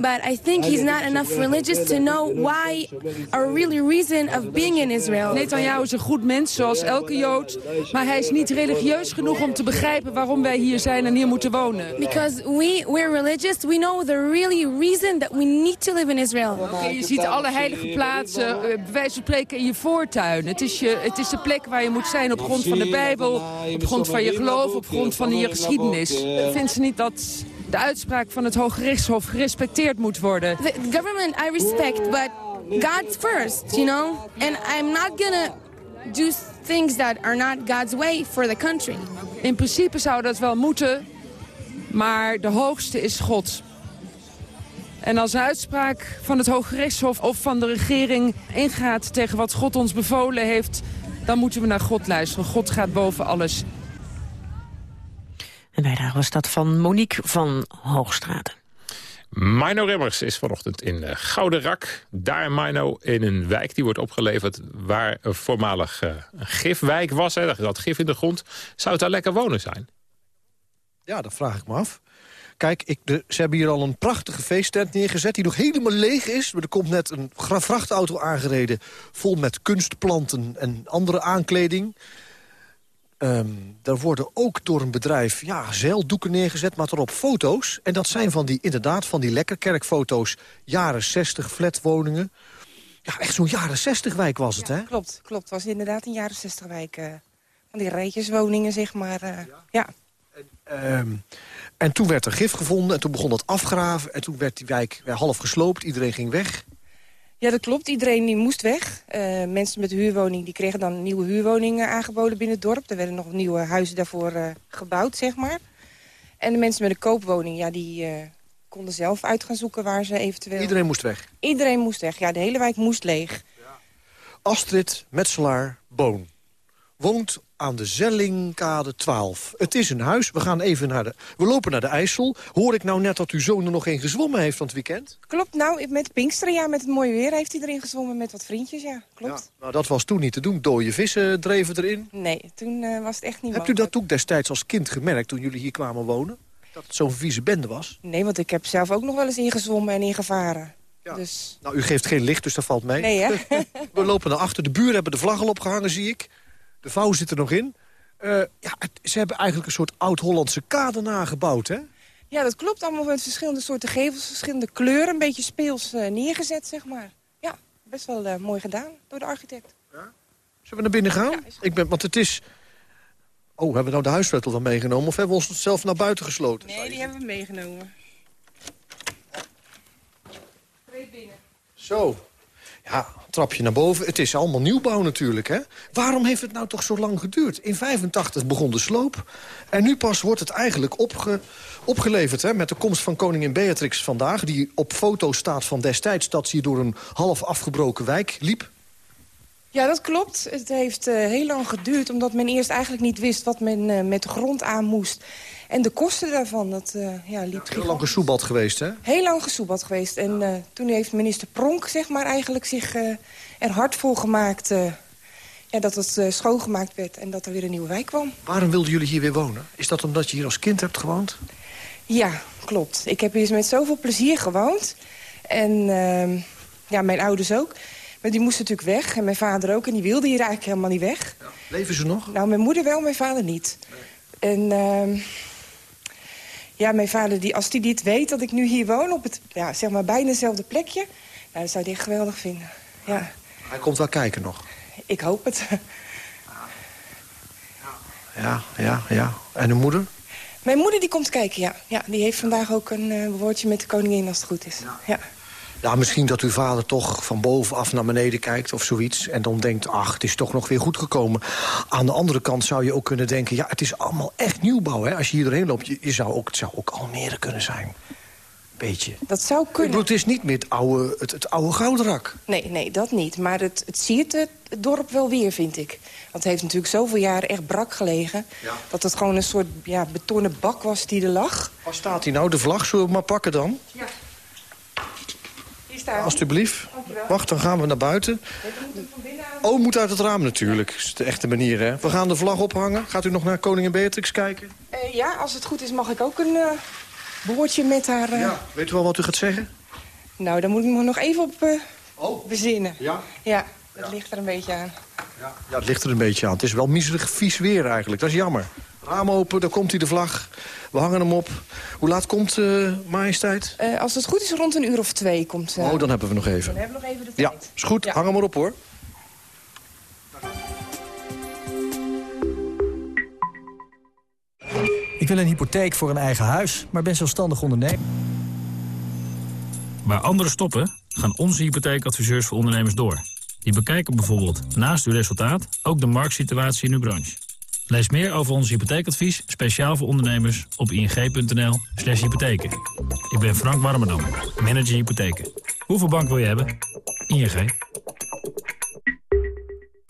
But I think he's not enough religious to know why a really reason of being in Israel. Netanyahu is een goed mens, zoals elke Jood. Maar hij is niet religieus genoeg om te begrijpen waarom wij hier zijn en hier moeten wonen. Because we, we're religious, we know the really reason that we need to live in Israel. Okay, je ziet alle heilige plaatsen, bij wijze van spreken in je voortuin. Het is, je, het is de plek waar je moet zijn op grond van de Bijbel, op grond van je geloof, op grond van je geschiedenis. Vindt ze niet dat de uitspraak van het Hoge Rechtshof gerespecteerd moet worden. The government I respect, but God's first, you know? And I'm not gonna do things that are not God's way for the country. In principe zou dat wel moeten, maar de hoogste is God. En als een uitspraak van het Hoge Rechtshof of van de regering ingaat tegen wat God ons bevolen heeft, dan moeten we naar God luisteren. God gaat boven alles. En bijdrage was dat van Monique van Hoogstraten. Mino Remmers is vanochtend in eh, Gouden Rak. Daar Mino in een wijk die wordt opgeleverd waar een voormalig uh, een gifwijk was. Hè. Dat gif in de grond. Zou het daar lekker wonen zijn? Ja, dat vraag ik me af. Kijk, ik, de, ze hebben hier al een prachtige feesttent neergezet... die nog helemaal leeg is. Er komt net een vrachtauto aangereden... vol met kunstplanten en andere aankleding. Um, er worden ook door een bedrijf ja, zeildoeken neergezet, maar erop foto's. En dat zijn van die, inderdaad, van die lekkerkerkfoto's. Jaren 60 flatwoningen. Ja, echt zo'n jaren 60 wijk was het, ja, hè? Klopt, klopt. Het was inderdaad een jaren 60 wijk. Uh, van die rijtjeswoningen, zeg maar. Uh, ja. ja. En, um, en toen werd er gif gevonden en toen begon dat afgraven. En toen werd die wijk half gesloopt, iedereen ging weg. Ja, dat klopt. Iedereen die moest weg. Uh, mensen met huurwoning die kregen dan nieuwe huurwoningen aangeboden binnen het dorp. Er werden nog nieuwe huizen daarvoor uh, gebouwd, zeg maar. En de mensen met een koopwoning, ja, die uh, konden zelf uit gaan zoeken waar ze eventueel... Iedereen moest weg? Iedereen moest weg, ja. De hele wijk moest leeg. Ja. Astrid Metselaar Boon woont aan de Zellingkade 12. Het is een huis. We gaan even naar de... We lopen naar de IJssel. Hoor ik nou net dat uw zoon er nog in gezwommen heeft van het weekend? Klopt, nou, met Pinksteren, ja, met het mooie weer heeft hij erin gezwommen met wat vriendjes, ja, klopt. Ja, nou, dat was toen niet te doen. Dode vissen dreven erin. Nee, toen uh, was het echt niet Hebt u dat ook destijds als kind gemerkt toen jullie hier kwamen wonen? Dat het zo'n vieze bende was? Nee, want ik heb zelf ook nog wel eens ingezwommen en ingevaren. Ja. Dus... Nou, u geeft geen licht, dus dat valt mee. Nee, hè? We lopen naar achter. De buren hebben de vlag al opgehangen, zie ik. De vouw zit er nog in. Uh, ja, ze hebben eigenlijk een soort oud-Hollandse kade nagebouwd, hè? Ja, dat klopt. Allemaal met verschillende soorten gevels, verschillende kleuren. Een beetje speels uh, neergezet, zeg maar. Ja, best wel uh, mooi gedaan door de architect. Ja? Zullen we naar binnen gaan? Ja, Ik ben, want het is... Oh, hebben we nou de huissleutel dan meegenomen? Of hebben we ons zelf naar buiten gesloten? Nee, die hebben we meegenomen. Twee binnen. Zo. Ja, trapje naar boven. Het is allemaal nieuwbouw natuurlijk, hè? Waarom heeft het nou toch zo lang geduurd? In 85 begon de sloop. En nu pas wordt het eigenlijk opge, opgeleverd, hè? Met de komst van koningin Beatrix vandaag... die op foto staat van destijds dat ze door een half afgebroken wijk liep. Ja, dat klopt. Het heeft uh, heel lang geduurd, omdat men eerst eigenlijk niet wist... wat men uh, met de grond aan moest. En de kosten daarvan, dat uh, ja, liep Heel lang gesoebad geweest, hè? Heel lang gesoebad geweest. En toen heeft minister Pronk zeg maar, eigenlijk zich er hard voor gemaakt... ja, dat het schoongemaakt werd en dat er weer een nieuwe wijk kwam. Waarom wilden jullie hier weer wonen? Is dat omdat je hier als kind hebt gewoond? Ja, klopt. Ik heb hier met zoveel plezier gewoond. En ehm, ja, mijn ouders ook. Maar die moesten natuurlijk weg. En mijn vader ook. En die wilde hier eigenlijk helemaal niet weg. Ja. Leven ze nog? Nou, mijn moeder wel, mijn vader niet. Nee. En... Uh, ja, mijn vader, die, als hij dit weet dat ik nu hier woon... op het ja, zeg maar bijna hetzelfde plekje... Nou, dat zou hij echt geweldig vinden. Ja. Hij komt wel kijken nog? Ik hoop het. Ja, ja, ja. En de moeder? Mijn moeder die komt kijken, ja. ja die heeft vandaag ook een uh, woordje met de koningin als het goed is. Ja. ja. Ja, misschien dat uw vader toch van bovenaf naar beneden kijkt of zoiets... en dan denkt, ach, het is toch nog weer goed gekomen. Aan de andere kant zou je ook kunnen denken... ja, het is allemaal echt nieuwbouw, hè. Als je hier doorheen loopt, je, je zou ook, het zou ook Almere kunnen zijn. Beetje. Dat zou kunnen. Het is niet meer het oude, het, het oude goudrak. Nee, nee, dat niet. Maar het, het siert het, het dorp wel weer, vind ik. Want het heeft natuurlijk zoveel jaren echt brak gelegen... Ja. dat het gewoon een soort ja, betonnen bak was die er lag. Waar staat hij nou? De vlag, zullen we maar pakken dan? Ja. Alsjeblieft. Wacht, dan gaan we naar buiten. Oh, moet uit het raam natuurlijk. Dat is de echte manier, hè? We gaan de vlag ophangen. Gaat u nog naar koningin Beatrix kijken? Uh, ja, als het goed is mag ik ook een uh, woordje met haar... Uh... Ja, weet u wel wat u gaat zeggen? Nou, dan moet ik me nog even op oh. bezinnen. Ja? Ja, dat ja. ligt er een beetje aan. Ja. ja, het ligt er een beetje aan. Het is wel miserig vies weer eigenlijk. Dat is jammer. Raam open, daar komt hij de vlag. We hangen hem op. Hoe laat komt uh, majesteit? Uh, als het goed is, rond een uur of twee komt... Uh... Oh, dan hebben we nog even. Dan hebben we nog even de ja, tijd. is goed. Ja. Hang hem maar op, hoor. Ik wil een hypotheek voor een eigen huis, maar ben zelfstandig ondernemer. Waar anderen stoppen, gaan onze hypotheekadviseurs voor ondernemers door. Die bekijken bijvoorbeeld naast uw resultaat ook de marktsituatie in uw branche. Lees meer over ons hypotheekadvies, speciaal voor ondernemers, op ing.nl slash hypotheken. Ik ben Frank Warmerdam, manager hypotheken. Hoeveel bank wil je hebben? ING.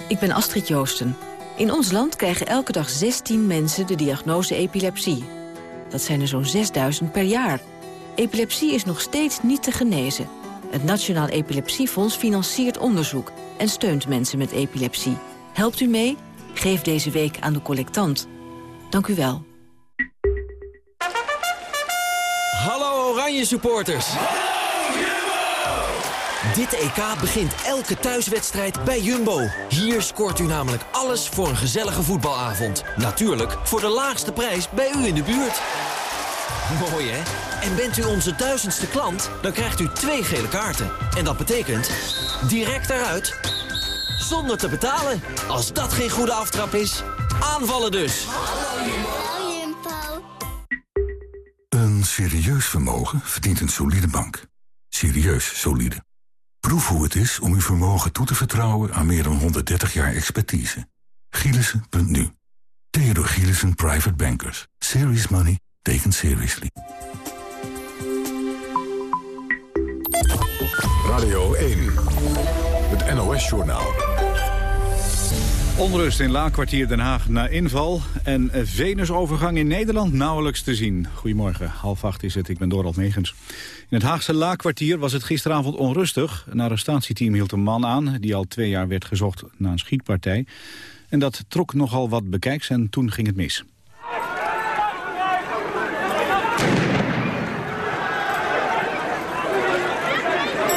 Ik ben Astrid Joosten. In ons land krijgen elke dag 16 mensen de diagnose epilepsie. Dat zijn er zo'n 6000 per jaar. Epilepsie is nog steeds niet te genezen. Het Nationaal Epilepsiefonds financiert onderzoek... en steunt mensen met epilepsie. Helpt u mee? Geef deze week aan de collectant. Dank u wel. Hallo Oranje supporters! Dit EK begint elke thuiswedstrijd bij Jumbo. Hier scoort u namelijk alles voor een gezellige voetbalavond. Natuurlijk voor de laagste prijs bij u in de buurt. Mooi hè? En bent u onze duizendste klant, dan krijgt u twee gele kaarten. En dat betekent direct eruit, zonder te betalen. Als dat geen goede aftrap is, aanvallen dus. Een serieus vermogen verdient een solide bank. Serieus solide. Proef hoe het is om uw vermogen toe te vertrouwen aan meer dan 130 jaar expertise. Gielissen.nu. Theodor Gielissen Private Bankers. Serious money taken seriously. Radio 1. NOS-journaal. Onrust in Laakkwartier Den Haag na inval en Venusovergang in Nederland nauwelijks te zien. Goedemorgen, half acht is het, ik ben Dorald Megens. In het Haagse Laakkwartier was het gisteravond onrustig. Een arrestatieteam hield een man aan die al twee jaar werd gezocht na een schietpartij. En dat trok nogal wat bekijks en toen ging het mis.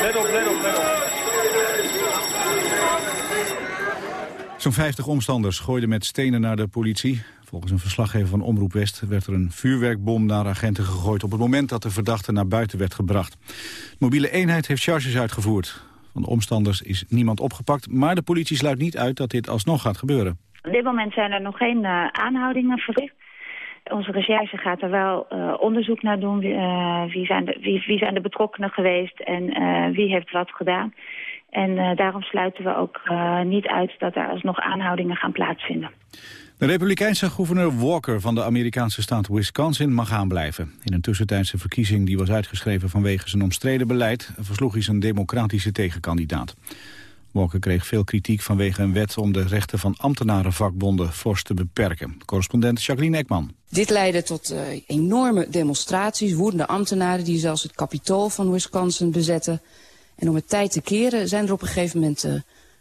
Let op, let op, let op. Zo'n 50 omstanders gooiden met stenen naar de politie. Volgens een verslaggever van Omroep West werd er een vuurwerkbom naar agenten gegooid... op het moment dat de verdachte naar buiten werd gebracht. De mobiele eenheid heeft charges uitgevoerd. Van de omstanders is niemand opgepakt, maar de politie sluit niet uit dat dit alsnog gaat gebeuren. Op dit moment zijn er nog geen uh, aanhoudingen verricht. Onze recherche gaat er wel uh, onderzoek naar doen. Wie, zijn de, wie, wie, zijn de betrokkenen geweest en wie heeft wat gedaan. En daarom sluiten we ook niet uit dat er alsnog aanhoudingen gaan plaatsvinden. De republikeinse gouverneur Walker van de Amerikaanse staat Wisconsin mag aanblijven. In een tussentijdse verkiezing die was uitgeschreven vanwege zijn omstreden beleid... versloeg hij zijn democratische tegenkandidaat. Walker kreeg veel kritiek vanwege een wet om de rechten van ambtenarenvakbonden fors te beperken. Correspondent Jacqueline Ekman. Dit leidde tot uh, enorme demonstraties, woedende ambtenaren die zelfs het kapitool van Wisconsin bezetten. En om het tijd te keren zijn er op een gegeven moment uh,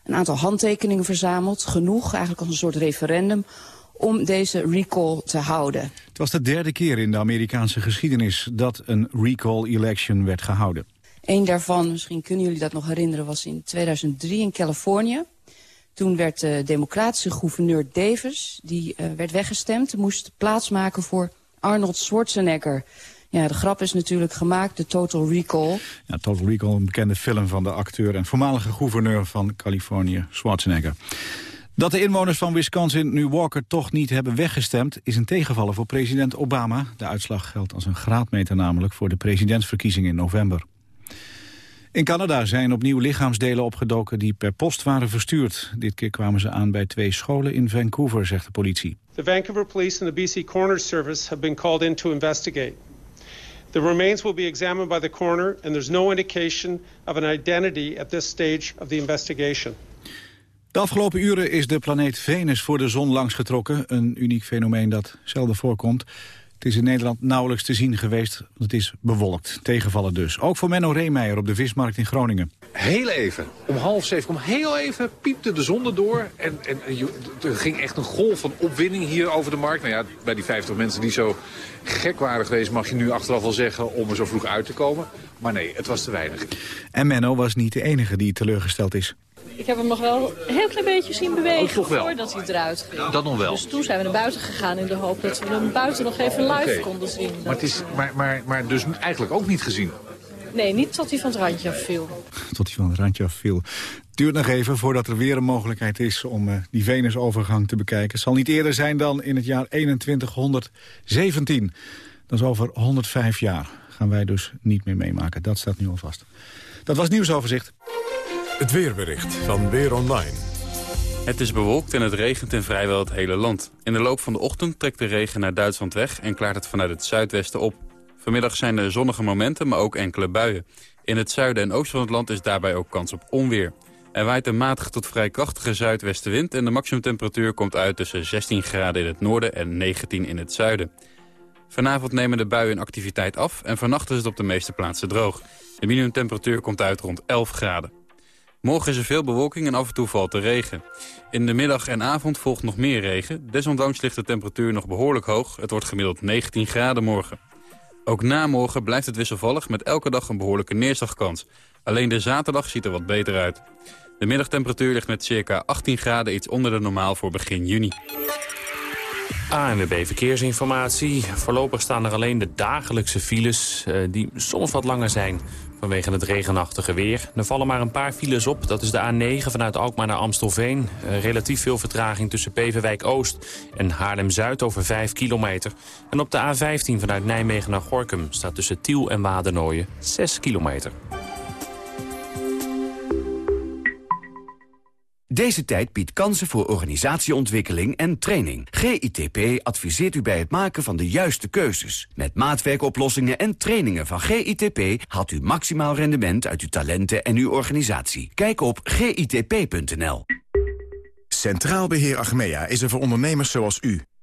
een aantal handtekeningen verzameld. Genoeg, eigenlijk als een soort referendum, om deze recall te houden. Het was de derde keer in de Amerikaanse geschiedenis dat een recall election werd gehouden. Eén daarvan, misschien kunnen jullie dat nog herinneren, was in 2003 in Californië. Toen werd de democratische gouverneur Davis, die uh, werd weggestemd, moest plaatsmaken voor Arnold Schwarzenegger. Ja, de grap is natuurlijk gemaakt, de Total Recall. Ja, Total Recall, een bekende film van de acteur en voormalige gouverneur van Californië, Schwarzenegger. Dat de inwoners van Wisconsin nu Walker toch niet hebben weggestemd... is een tegenvaller voor president Obama. De uitslag geldt als een graadmeter namelijk voor de presidentsverkiezingen in november. In Canada zijn opnieuw lichaamsdelen opgedoken die per post waren verstuurd. Dit keer kwamen ze aan bij twee scholen in Vancouver, zegt de politie. The Vancouver Police and the BC Coroner Service have been called in to investigate. The remains will be examined by the coroner and there's no indication of an identity at this stage of the investigation. De afgelopen uren is de planeet Venus voor de zon langsgetrokken. Een uniek fenomeen dat zelden voorkomt. Het is in Nederland nauwelijks te zien geweest, want het is bewolkt. Tegenvallen dus. Ook voor Menno Reemeijer op de Vismarkt in Groningen. Heel even, om half zeven, om heel even piepte de zon erdoor. En, en er ging echt een golf van opwinding hier over de markt. Nou ja, bij die 50 mensen die zo gek waren geweest... mag je nu achteraf wel zeggen om er zo vroeg uit te komen. Maar nee, het was te weinig. En Menno was niet de enige die teleurgesteld is. Ik heb hem nog wel een heel klein beetje zien bewegen oh, voordat hij eruit ging. Dat nog wel. Dus toen zijn we naar buiten gegaan in de hoop dat we hem buiten nog even live okay. konden zien. Maar, het is, maar, maar, maar dus eigenlijk ook niet gezien? Nee, niet tot hij van het randje afviel. Tot hij van het randje afviel. Het duurt nog even voordat er weer een mogelijkheid is om uh, die Venusovergang te bekijken. Het zal niet eerder zijn dan in het jaar 2117. Dat is over 105 jaar. Gaan wij dus niet meer meemaken. Dat staat nu al vast. Dat was nieuwsoverzicht. Het weerbericht van Weer Online. Het is bewolkt en het regent in vrijwel het hele land. In de loop van de ochtend trekt de regen naar Duitsland weg... en klaart het vanuit het zuidwesten op. Vanmiddag zijn er zonnige momenten, maar ook enkele buien. In het zuiden en oosten van het land is daarbij ook kans op onweer. Er waait een matige tot vrij krachtige zuidwestenwind... en de maximumtemperatuur komt uit tussen 16 graden in het noorden en 19 in het zuiden. Vanavond nemen de buien activiteit af en vannacht is het op de meeste plaatsen droog. De minimumtemperatuur komt uit rond 11 graden. Morgen is er veel bewolking en af en toe valt er regen. In de middag en avond volgt nog meer regen. Desondanks ligt de temperatuur nog behoorlijk hoog. Het wordt gemiddeld 19 graden morgen. Ook na morgen blijft het wisselvallig met elke dag een behoorlijke neerslagkans. Alleen de zaterdag ziet er wat beter uit. De middagtemperatuur ligt met circa 18 graden iets onder de normaal voor begin juni. ANWB Verkeersinformatie. Voorlopig staan er alleen de dagelijkse files... Uh, die soms wat langer zijn vanwege het regenachtige weer. Er vallen maar een paar files op. Dat is de A9 vanuit Alkmaar naar Amstelveen. Uh, relatief veel vertraging tussen Peverwijk Oost en Haarlem-Zuid over 5 kilometer. En op de A15 vanuit Nijmegen naar Gorkum... staat tussen Tiel en Wadernooien 6 kilometer. Deze tijd biedt kansen voor organisatieontwikkeling en training. GITP adviseert u bij het maken van de juiste keuzes. Met maatwerkoplossingen en trainingen van GITP... haalt u maximaal rendement uit uw talenten en uw organisatie. Kijk op gitp.nl. Centraal Beheer Achmea is er voor ondernemers zoals u.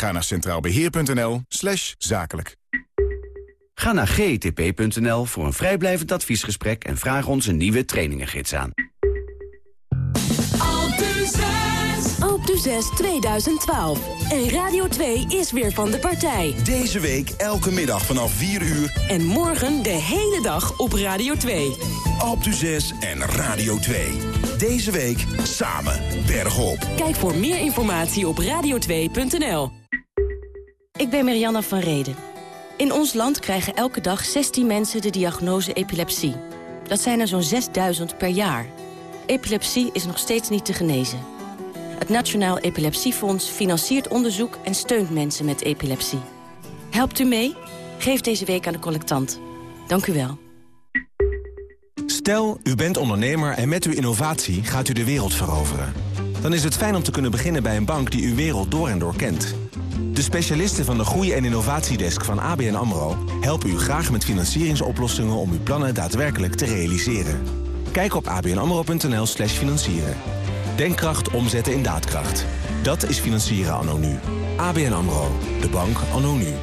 Ga naar centraalbeheer.nl slash zakelijk. Ga naar gtp.nl voor een vrijblijvend adviesgesprek... en vraag ons een nieuwe trainingengids aan. Alp de 6 2012. En Radio 2 is weer van de partij. Deze week elke middag vanaf 4 uur. En morgen de hele dag op Radio 2. Alp de 6 en Radio 2. Deze week samen bergop. Kijk voor meer informatie op radio2.nl. Ik ben Marianne van Reden. In ons land krijgen elke dag 16 mensen de diagnose epilepsie. Dat zijn er zo'n 6000 per jaar. Epilepsie is nog steeds niet te genezen. Het Nationaal Epilepsiefonds financiert onderzoek en steunt mensen met epilepsie. Helpt u mee? Geef deze week aan de collectant. Dank u wel. Stel, u bent ondernemer en met uw innovatie gaat u de wereld veroveren. Dan is het fijn om te kunnen beginnen bij een bank die uw wereld door en door kent. De specialisten van de Groei- en Innovatiedesk van ABN AMRO... helpen u graag met financieringsoplossingen om uw plannen daadwerkelijk te realiseren. Kijk op abnamro.nl slash financieren. Denkkracht omzetten in daadkracht. Dat is financieren anno nu. ABN AMRO. De bank anno nu.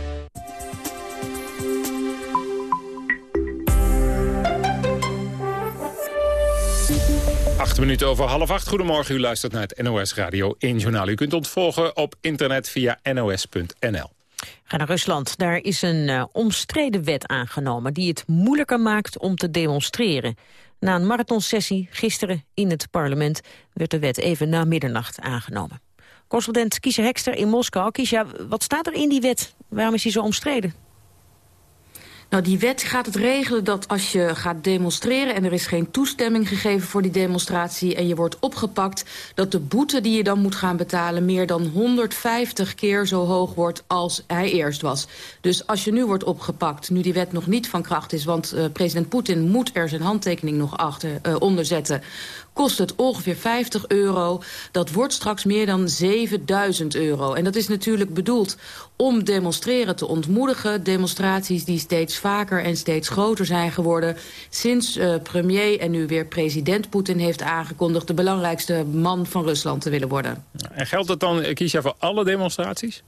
Minuten over half acht. Goedemorgen, u luistert naar het NOS Radio 1 Journaal. U kunt ontvolgen op internet via nos.nl. Ga naar Rusland. Daar is een uh, omstreden wet aangenomen... die het moeilijker maakt om te demonstreren. Na een marathonsessie gisteren in het parlement... werd de wet even na middernacht aangenomen. Correspondent Kiesja Hekster in Moskou. Kiesja, wat staat er in die wet? Waarom is die zo omstreden? Nou, die wet gaat het regelen dat als je gaat demonstreren... en er is geen toestemming gegeven voor die demonstratie... en je wordt opgepakt, dat de boete die je dan moet gaan betalen... meer dan 150 keer zo hoog wordt als hij eerst was. Dus als je nu wordt opgepakt, nu die wet nog niet van kracht is... want uh, president Poetin moet er zijn handtekening nog achter uh, onderzetten kost het ongeveer 50 euro. Dat wordt straks meer dan 7000 euro. En dat is natuurlijk bedoeld om demonstreren te ontmoedigen. Demonstraties die steeds vaker en steeds groter zijn geworden... sinds uh, premier en nu weer president Poetin heeft aangekondigd... de belangrijkste man van Rusland te willen worden. En geldt dat dan, Kiesja, voor alle demonstraties?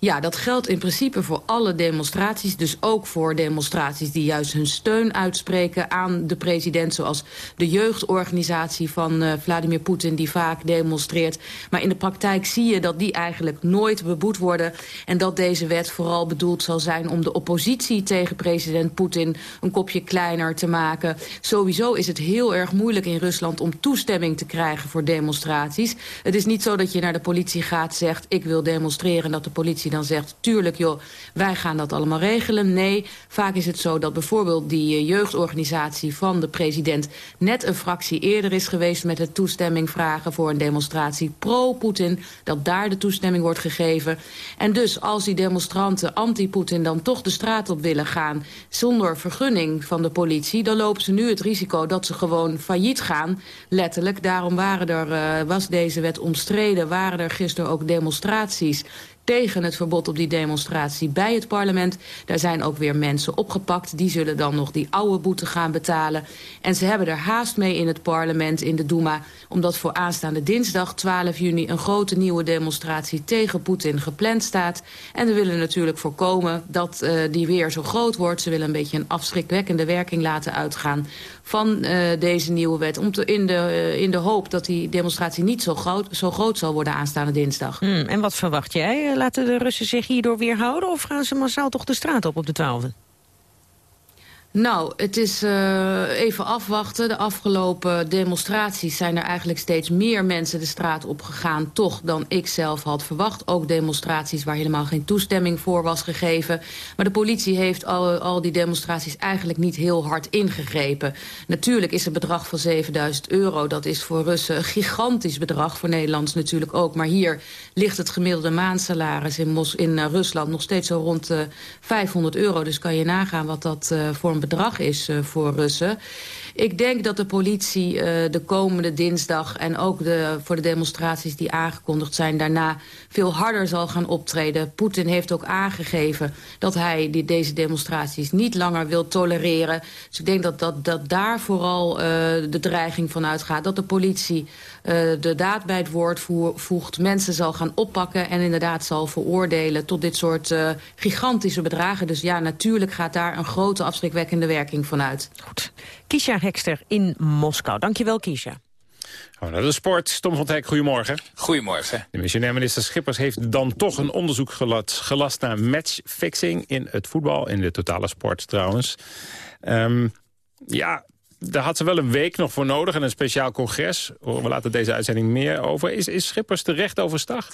Ja, dat geldt in principe voor alle demonstraties. Dus ook voor demonstraties die juist hun steun uitspreken aan de president. Zoals de jeugdorganisatie van uh, Vladimir Poetin die vaak demonstreert. Maar in de praktijk zie je dat die eigenlijk nooit beboet worden. En dat deze wet vooral bedoeld zal zijn om de oppositie tegen president Poetin een kopje kleiner te maken. Sowieso is het heel erg moeilijk in Rusland om toestemming te krijgen voor demonstraties. Het is niet zo dat je naar de politie gaat, zegt ik wil demonstreren en dat de politie dan zegt... tuurlijk joh, wij gaan dat allemaal regelen. Nee, vaak is het zo dat bijvoorbeeld die eh, jeugdorganisatie van de president... net een fractie eerder is geweest met het toestemming vragen... voor een demonstratie pro-Poetin, dat daar de toestemming wordt gegeven. En dus als die demonstranten anti-Poetin dan toch de straat op willen gaan... zonder vergunning van de politie, dan lopen ze nu het risico... dat ze gewoon failliet gaan, letterlijk. Daarom waren er, uh, was deze wet omstreden, waren er gisteren ook demonstraties tegen het verbod op die demonstratie bij het parlement. Daar zijn ook weer mensen opgepakt. Die zullen dan nog die oude boete gaan betalen. En ze hebben er haast mee in het parlement, in de Duma... omdat voor aanstaande dinsdag 12 juni een grote nieuwe demonstratie tegen Poetin gepland staat. En we willen natuurlijk voorkomen dat uh, die weer zo groot wordt. Ze willen een beetje een afschrikwekkende werking laten uitgaan van uh, deze nieuwe wet. Om te, in, de, uh, in de hoop dat die demonstratie niet zo groot, zo groot zal worden aanstaande dinsdag. Hmm, en wat verwacht jij? Laten de Russen zich hierdoor weerhouden of gaan ze massaal toch de straat op op de 12e? Nou, het is uh, even afwachten. De afgelopen demonstraties zijn er eigenlijk steeds meer mensen de straat op gegaan... toch dan ik zelf had verwacht. Ook demonstraties waar helemaal geen toestemming voor was gegeven. Maar de politie heeft al, al die demonstraties eigenlijk niet heel hard ingegrepen. Natuurlijk is het bedrag van 7000 euro. Dat is voor Russen een gigantisch bedrag. Voor Nederlands natuurlijk ook. Maar hier ligt het gemiddelde maandsalaris in, Mos in uh, Rusland... nog steeds zo rond uh, 500 euro. Dus kan je nagaan wat dat voor bedrag is uh, voor Russen. Ik denk dat de politie uh, de komende dinsdag... en ook de, voor de demonstraties die aangekondigd zijn... daarna veel harder zal gaan optreden. Poetin heeft ook aangegeven dat hij die, deze demonstraties niet langer wil tolereren. Dus ik denk dat, dat, dat daar vooral uh, de dreiging van uitgaat. Dat de politie de daad bij het woord voegt, mensen zal gaan oppakken... en inderdaad zal veroordelen tot dit soort gigantische bedragen. Dus ja, natuurlijk gaat daar een grote afschrikwekkende werking van uit. Goed. Kisha Hekster in Moskou. Dankjewel, Kisha. Oh, naar de sport. Tom van Tijk, goedemorgen. Goedemorgen. De missionair minister Schippers heeft dan toch een onderzoek gelast, gelast naar matchfixing in het voetbal. In de totale sport trouwens. Um, ja, daar had ze wel een week nog voor nodig en een speciaal congres. We laten deze uitzending meer over. Is, is Schippers terecht overstag?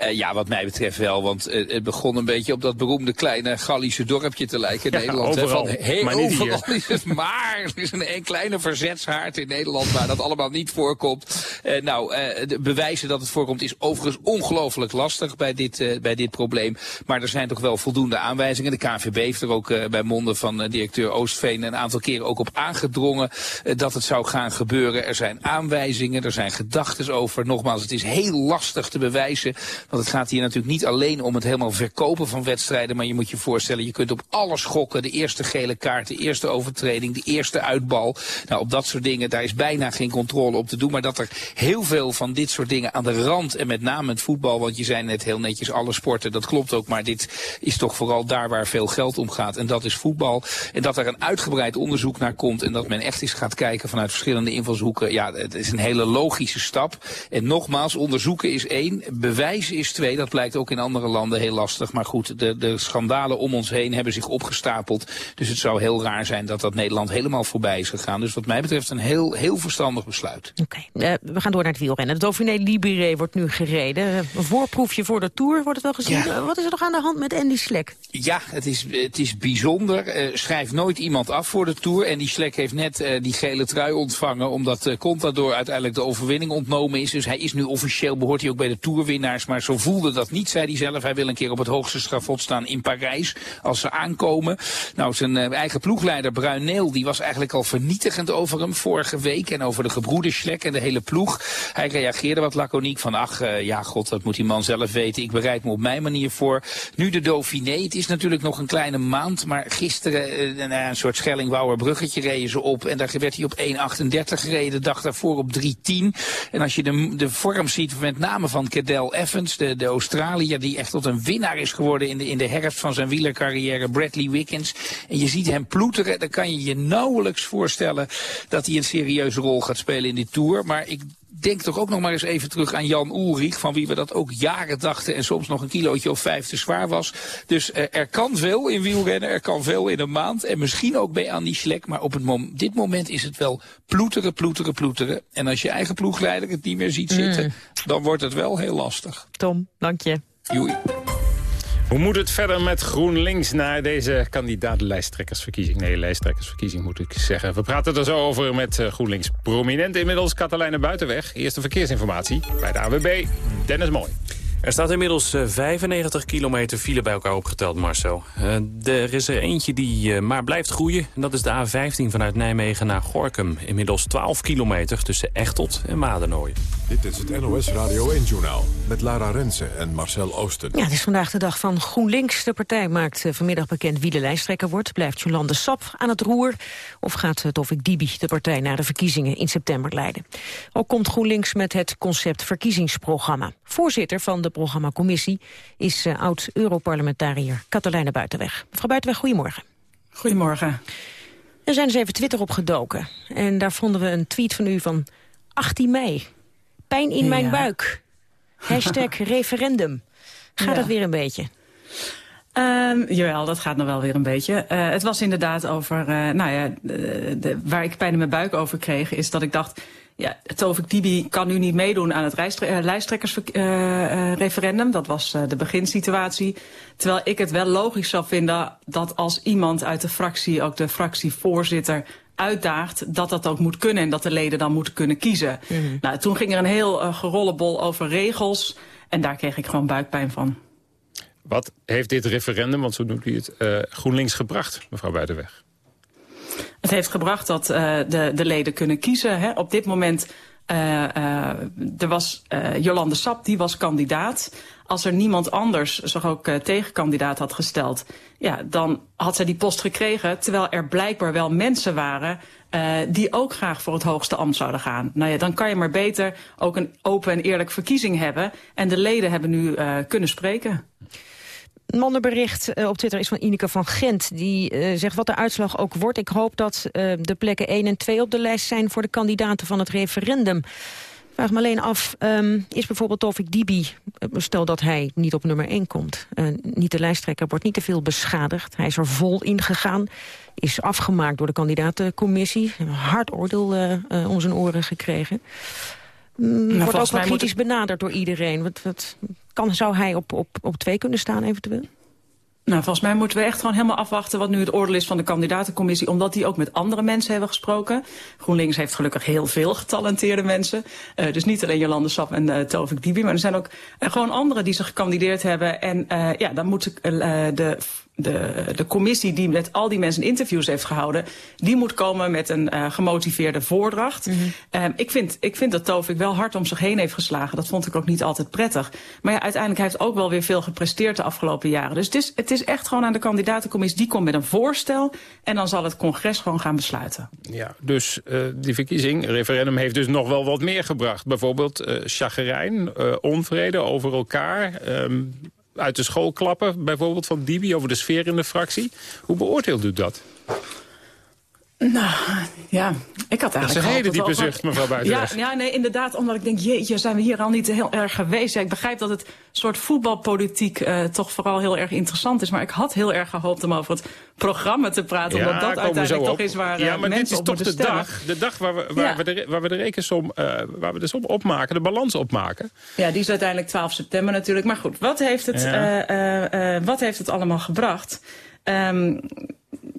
Uh, ja, wat mij betreft wel. Want uh, het begon een beetje op dat beroemde kleine Gallische dorpje te lijken in ja, Nederland. Overal, Van, hey, maar overal is het maar. Er is een, een kleine verzetshaard in Nederland waar dat allemaal niet voorkomt. Uh, nou, de bewijzen dat het voorkomt is overigens ongelooflijk lastig bij dit, bij dit probleem. Maar er zijn toch wel voldoende aanwijzingen. De KVB heeft er ook bij monden van directeur Oostveen een aantal keren ook op aangedrongen dat het zou gaan gebeuren. Er zijn aanwijzingen, er zijn gedachten over. Nogmaals, het is heel lastig te bewijzen. Want het gaat hier natuurlijk niet alleen om het helemaal verkopen van wedstrijden. Maar je moet je voorstellen, je kunt op alles gokken. De eerste gele kaart, de eerste overtreding, de eerste uitbal. Nou, op dat soort dingen, daar is bijna geen controle op te doen. Maar dat er heel veel van dit soort dingen aan de rand, en met name het voetbal. Want je zei net heel netjes alle sporten, dat klopt ook. Maar dit is toch vooral daar waar veel geld om gaat. En dat is voetbal. En dat er een uitgebreid onderzoek naar komt. En dat men echt is gaat kijken vanuit verschillende invalshoeken. Ja, het is een hele logische stap. En nogmaals, onderzoeken is één, bewijzen is twee. Dat blijkt ook in andere landen heel lastig. Maar goed, de, de schandalen om ons heen hebben zich opgestapeld. Dus het zou heel raar zijn dat dat Nederland helemaal voorbij is gegaan. Dus wat mij betreft een heel, heel verstandig besluit. Oké, okay. uh, we gaan door naar het wielrennen. Het Dauphiné Libéré wordt nu gereden. Een voorproefje voor de Tour, wordt het wel gezien. Ja. Wat is er nog aan de hand met Andy Slek? Ja, het is, het is bijzonder. Uh, schrijf nooit iemand af voor de Tour. En die Slek heeft net die gele trui ontvangen. Omdat uh, Contador uiteindelijk de overwinning ontnomen is. Dus hij is nu officieel, behoort hij ook bij de toerwinnaars. Maar zo voelde dat niet, zei hij zelf. Hij wil een keer op het hoogste strafot staan in Parijs. Als ze aankomen. Nou, zijn uh, eigen ploegleider Bruineel, die was eigenlijk al vernietigend over hem vorige week. En over de gebroeders Schlek en de hele ploeg. Hij reageerde wat laconiek van, ach ja god, dat moet die man zelf weten. Ik bereid me op mijn manier voor. Nu de Dauphiné. Het is natuurlijk nog een kleine maand. Maar gisteren uh, een soort Schelling-Wouwer bruggetje reden ze op. En daar werd hij op 1,38 gereden, de dag daarvoor op 3,10. En als je de, de vorm ziet, met name van Cadel Evans, de, de Australiër... die echt tot een winnaar is geworden in de, in de herfst van zijn wielercarrière, Bradley Wiggins. En je ziet hem ploeteren, dan kan je je nauwelijks voorstellen... dat hij een serieuze rol gaat spelen in die Tour. Maar ik denk toch ook nog maar eens even terug aan Jan Ulrich... van wie we dat ook jaren dachten en soms nog een kilootje of vijf te zwaar was. Dus eh, er kan veel in wielrennen, er kan veel in een maand. En misschien ook bij Andy Schlek, maar op het mom dit moment is het wel ploeteren, ploeteren, ploeteren. En als je eigen ploegleider het niet meer ziet zitten, Mm. dan wordt het wel heel lastig. Tom, dank je. Joei. Hoe moet het verder met GroenLinks na deze kandidaat-lijsttrekkersverkiezing? Nee, lijsttrekkersverkiezing moet ik zeggen. We praten er zo over met eh, GroenLinks prominent inmiddels Katelijne Buitenweg. Eerste verkeersinformatie bij de AWB. Dennis Mooi. Er staat inmiddels eh, 95 kilometer file bij elkaar opgeteld, Marcel. Eh, er is er eentje die eh, maar blijft groeien. En dat is de A15 vanuit Nijmegen naar Gorkum. Inmiddels 12 kilometer tussen Echtelt en Madenooien. Dit is het NOS Radio 1-journaal met Lara Rensen en Marcel Oosten. Ja, het is vandaag de dag van GroenLinks. De partij maakt eh, vanmiddag bekend wie de lijsttrekker wordt. Blijft Jolande Sap aan het roer? Of gaat eh, Tovik Dibi de partij naar de verkiezingen in september leiden? Ook komt GroenLinks met het concept verkiezingsprogramma. Voorzitter van de programmacommissie is eh, oud-Europarlementariër Katelijne Buitenweg. Mevrouw Buitenweg, goedemorgen. Goedemorgen. We zijn eens even Twitter opgedoken. En daar vonden we een tweet van u van 18 mei. Pijn in mijn buik. Hashtag referendum. Gaat Ja. het weer een beetje? Ehm, jawel, dat gaat nog wel weer een beetje. Eh, het was inderdaad over, eh, nou ja, de, de- waar ik pijn in mijn buik over kreeg, is dat ik dacht, ja, Tovik Dibi kan nu niet meedoen aan het eh, lijsttrekkersreferendum. dat was eh, de beginsituatie. Terwijl ik het wel logisch zou vinden dat als iemand uit de fractie, ook de fractievoorzitter, uitdaagt, dat dat ook moet kunnen en dat de leden dan moeten kunnen kiezen. Nou, toen ging er een heel uh, gerollebol over regels en daar kreeg ik gewoon buikpijn van. Wat heeft dit referendum, want zo noemt u het, eh, GroenLinks gebracht, mevrouw Buitenweg? Het heeft gebracht dat uh, de, de leden kunnen kiezen. Hè. Op dit moment, uh, uh, er was Jolande Sap, die was kandidaat. Als er niemand anders zich ook tegenkandidaat had gesteld... Ja, dan had zij die post gekregen, terwijl er blijkbaar wel mensen waren... die ook graag voor het hoogste ambt zouden gaan. Nou ja, dan kan je maar beter ook een open en eerlijk verkiezing hebben. En de leden hebben nu kunnen spreken. Een ander bericht uh, op Twitter is van Ineke van Gent. Die uh, zegt wat de uitslag ook wordt. Ik hoop dat uh, de plekken 1 en 2 op de lijst zijn voor de kandidaten van het referendum. Vraag me alleen af, um, is bijvoorbeeld Tovik Dibi, stel dat hij niet op nummer 1 komt. niet de lijsttrekker wordt niet te veel beschadigd. Hij is er vol in gegaan. Is afgemaakt door de kandidatencommissie. Een hard oordeel om zijn oren gekregen. Mm, wordt ook wel kritisch het... benaderd door iedereen. Wat, wat, kan, zou hij op, op, op twee kunnen staan eventueel? Nou, volgens mij moeten we echt gewoon helemaal afwachten wat nu het oordeel is van de kandidatencommissie. Omdat die ook met andere mensen hebben gesproken. GroenLinks heeft gelukkig heel veel getalenteerde mensen. Uh, dus niet alleen Jolande Sap en uh, Tovik Dibi. Maar er zijn ook uh, gewoon anderen die zich gekandideerd hebben. En ja, dan moet de de, de commissie die met al die mensen interviews heeft gehouden... die moet komen met een uh, gemotiveerde voordracht. Mm -hmm. um, ik, vind, ik vind dat Tovik wel hard om zich heen heeft geslagen. Dat vond ik ook niet altijd prettig. Maar ja, uiteindelijk heeft hij ook wel weer veel gepresteerd de afgelopen jaren. Dus het is, het is echt gewoon aan de kandidatencommissie. Die komt met een voorstel en dan zal het congres gewoon gaan besluiten. Ja, dus uh, die verkiezing, referendum, heeft dus nog wel wat meer gebracht. Bijvoorbeeld uh, chagrijn, uh, onvrede over elkaar... Um, uit de school klappen, bijvoorbeeld van Dibi over de sfeer in de fractie. Hoe beoordeelt u dat? Nou, ja, ik had eigenlijk... Dat is een hele diepe zucht, mevrouw Buitenweg. Ja, ja, nee, inderdaad, omdat ik denk, jeetje, zijn we hier al niet heel erg geweest? Ja, ik begrijp dat het soort voetbalpolitiek uh, toch vooral heel erg interessant is. Maar ik had heel erg gehoopt om over het programma te praten. Ja, omdat dat uiteindelijk toch is waar Ja, maar mensen dit is toch de stemmen. dag, de dag waar we, waar, ja. we, de, waar we de rekensom, uh, waar we de som opmaken, de balans opmaken. Ja, die is uiteindelijk 12 september natuurlijk. Maar goed, wat heeft het, uh, wat heeft het allemaal gebracht? Um,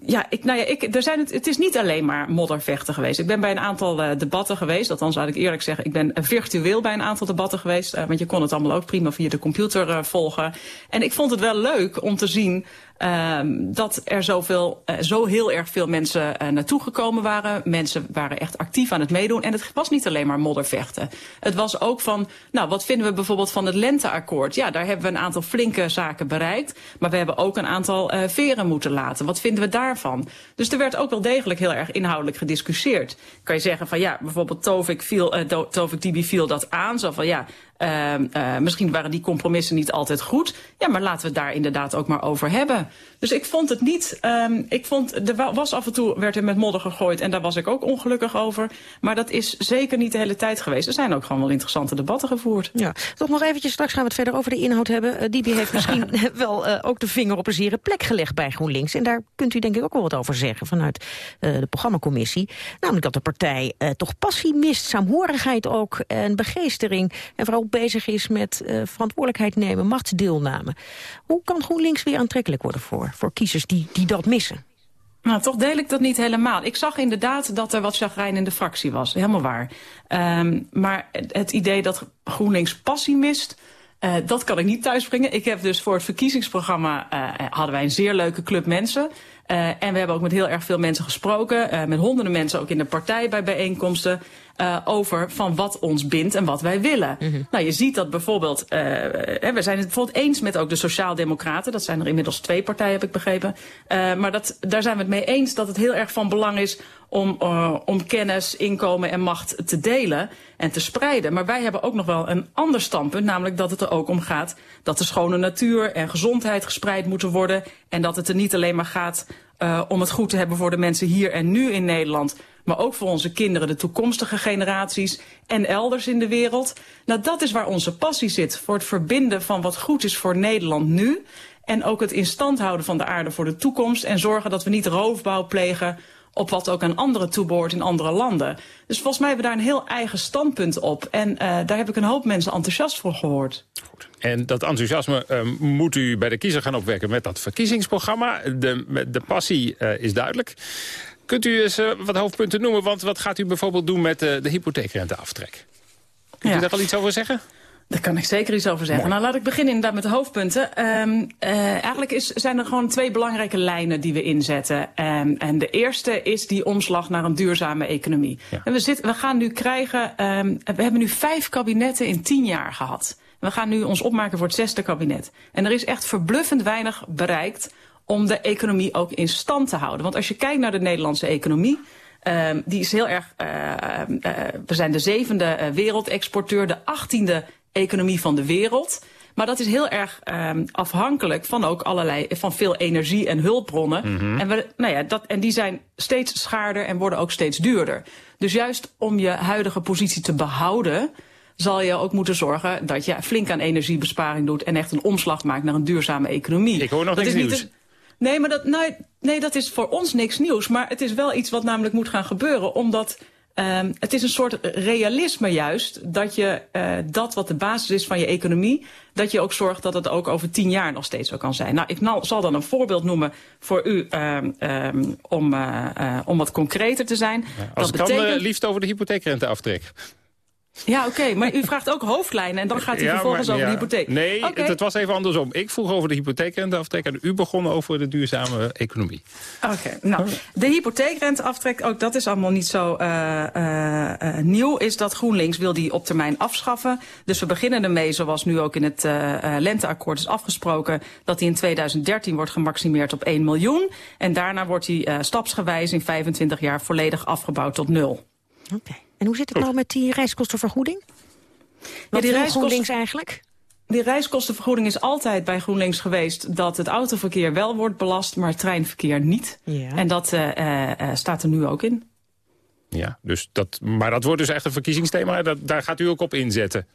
ja, ik, nou ja ik, er zijn het, het is niet alleen maar moddervechten geweest. Ik ben bij een aantal uh, debatten geweest. Althans, laat ik eerlijk zeggen, ik ben virtueel bij een aantal debatten geweest. Uh, want je kon het allemaal ook prima via de computer volgen. En ik vond het wel leuk om te zien Ehm, dat er zoveel, uh, zo heel erg veel mensen uh, naartoe gekomen waren. Mensen waren echt actief aan het meedoen. En het was niet alleen maar moddervechten. Het was ook van, nou, wat vinden we bijvoorbeeld van het lenteakkoord? Ja, daar hebben we een aantal flinke zaken bereikt. Maar we hebben ook een aantal uh, veren moeten laten. Wat vinden we daarvan? Dus er werd ook wel degelijk heel erg inhoudelijk gediscussieerd. Kan je zeggen van, ja, bijvoorbeeld Tovik, viel, Tovik Dibi viel dat aan. Zo van, ja, Uh, uh, misschien waren die compromissen niet altijd goed. Ja, maar laten we het daar inderdaad ook maar over hebben. Dus ik vond het niet... Um, ik vond, er was af en toe, werd er met modder gegooid... en daar was ik ook ongelukkig over. Maar dat is zeker niet de hele tijd geweest. Er zijn ook gewoon wel interessante debatten gevoerd. Ja, toch nog eventjes, straks gaan we het verder over de inhoud hebben. Uh, Dibi heeft misschien wel uh, ook de vinger op een zere plek gelegd bij GroenLinks. En daar kunt u denk ik ook wel wat over zeggen vanuit de programmacommissie. Namelijk dat de partij toch passie mist, saamhorigheid ook... en begeestering en vooral bezig is met uh, verantwoordelijkheid nemen, machtsdeelname. Hoe kan GroenLinks weer aantrekkelijk worden voor, voor kiezers die, die dat missen? Nou, toch deel ik dat niet helemaal. Ik zag inderdaad dat er wat chagrijn in de fractie was. Helemaal waar. Um, maar het, idee dat GroenLinks passie mist... Uh, dat kan ik niet thuisbrengen. Ik heb dus voor het verkiezingsprogramma... Uh, hadden wij een zeer leuke club mensen... En we hebben ook met heel erg veel mensen gesproken. Met honderden mensen ook in de partij bij bijeenkomsten. Uh, over van wat ons bindt en wat wij willen. Mm -hmm. Nou, je ziet dat bijvoorbeeld... Uh, we zijn het bijvoorbeeld eens met ook de Sociaaldemocraten. Dat zijn er inmiddels twee partijen, heb ik begrepen. Uh, maar dat, daar zijn we het mee eens dat het heel erg van belang is... om, om kennis, inkomen en macht te delen en te spreiden. Maar wij hebben ook nog wel een ander standpunt. Namelijk dat het er ook om gaat dat de schone natuur en gezondheid gespreid moeten worden. En dat het er niet alleen maar gaat uh, om het goed te hebben voor de mensen hier en nu in Nederland... maar ook voor onze kinderen, de toekomstige generaties en elders in de wereld. Nou, dat is waar onze passie zit, voor het verbinden van wat goed is voor Nederland nu... en ook het in stand houden van de aarde voor de toekomst... en zorgen dat we niet roofbouw plegen op wat ook aan anderen toebehoort in andere landen. Dus volgens mij hebben we daar een heel eigen standpunt op. En uh, daar heb ik een hoop mensen enthousiast voor gehoord. Goed. En dat enthousiasme uh, moet u bij de kiezer gaan opwekken met dat verkiezingsprogramma. De, de passie uh, is duidelijk. Kunt u eens uh, wat hoofdpunten noemen? Want wat gaat u bijvoorbeeld doen met de hypotheekrenteaftrek? Kunt ja. u daar al iets over zeggen? Daar kan ik zeker iets over zeggen. Mooi. Nou, laat ik beginnen inderdaad met de hoofdpunten. Um, uh, eigenlijk is, zijn er gewoon twee belangrijke lijnen die we inzetten. Um, en de eerste is die omslag naar een duurzame economie. Ja. En we, zitten, we gaan nu krijgen... Um, we hebben nu vijf kabinetten in tien jaar gehad. We gaan nu ons opmaken voor het zesde kabinet. En er is echt verbluffend weinig bereikt om de economie ook in stand te houden. Want als je kijkt naar de Nederlandse economie... Um, die is heel erg... Uh, uh, we zijn de zevende wereldexporteur, de achttiende economie van de wereld. Maar dat is heel erg um, afhankelijk van ook allerlei, van veel energie en hulpbronnen. Mm -hmm. en, we, nou ja, dat, en die zijn steeds schaarder en worden ook steeds duurder. Dus juist om je huidige positie te behouden zal je ook moeten zorgen dat je flink aan energiebesparing doet... en echt een omslag maakt naar een duurzame economie. Ik hoor nog dat niks nieuws. Een, nee, maar dat, nee, dat is voor ons niks nieuws. Maar het is wel iets wat namelijk moet gaan gebeuren, omdat... Um, het is een soort realisme juist, dat je uh, dat wat de basis is van je economie, dat je ook zorgt dat het ook over tien jaar nog steeds zo kan zijn. Nou, ik zal dan een voorbeeld noemen voor u um, um, om, om wat concreter te zijn. Ja, als dat het betekent... kan, liefst over de hypotheekrenteaftrek. Ja, oké. Okay. Maar u vraagt ook hoofdlijnen en dan gaat u ja, vervolgens maar, over ja. de hypotheek. Nee, okay. het was even andersom. Ik vroeg over de hypotheekrenteaftrek en u begon over de duurzame economie. Oké, okay. nou, de hypotheekrenteaftrek, ook dat is allemaal niet zo uh, uh, uh, nieuw, is dat GroenLinks wil die op termijn afschaffen. Dus we beginnen ermee, zoals nu ook in het lenteakkoord is afgesproken, dat die in 2013 wordt gemaximeerd op 1 miljoen. En daarna wordt die stapsgewijs in 25 jaar volledig afgebouwd tot nul. Oké. En hoe zit het nou met die reiskostenvergoeding? Wat ja, die reiskosten... GroenLinks eigenlijk? Die reiskostenvergoeding is altijd bij GroenLinks geweest... dat het autoverkeer wel wordt belast, maar het treinverkeer niet. Ja. En dat uh, uh, staat er nu ook in. Ja, dus dat, maar dat wordt dus echt een verkiezingsthema. Dat, daar gaat u ook op inzetten.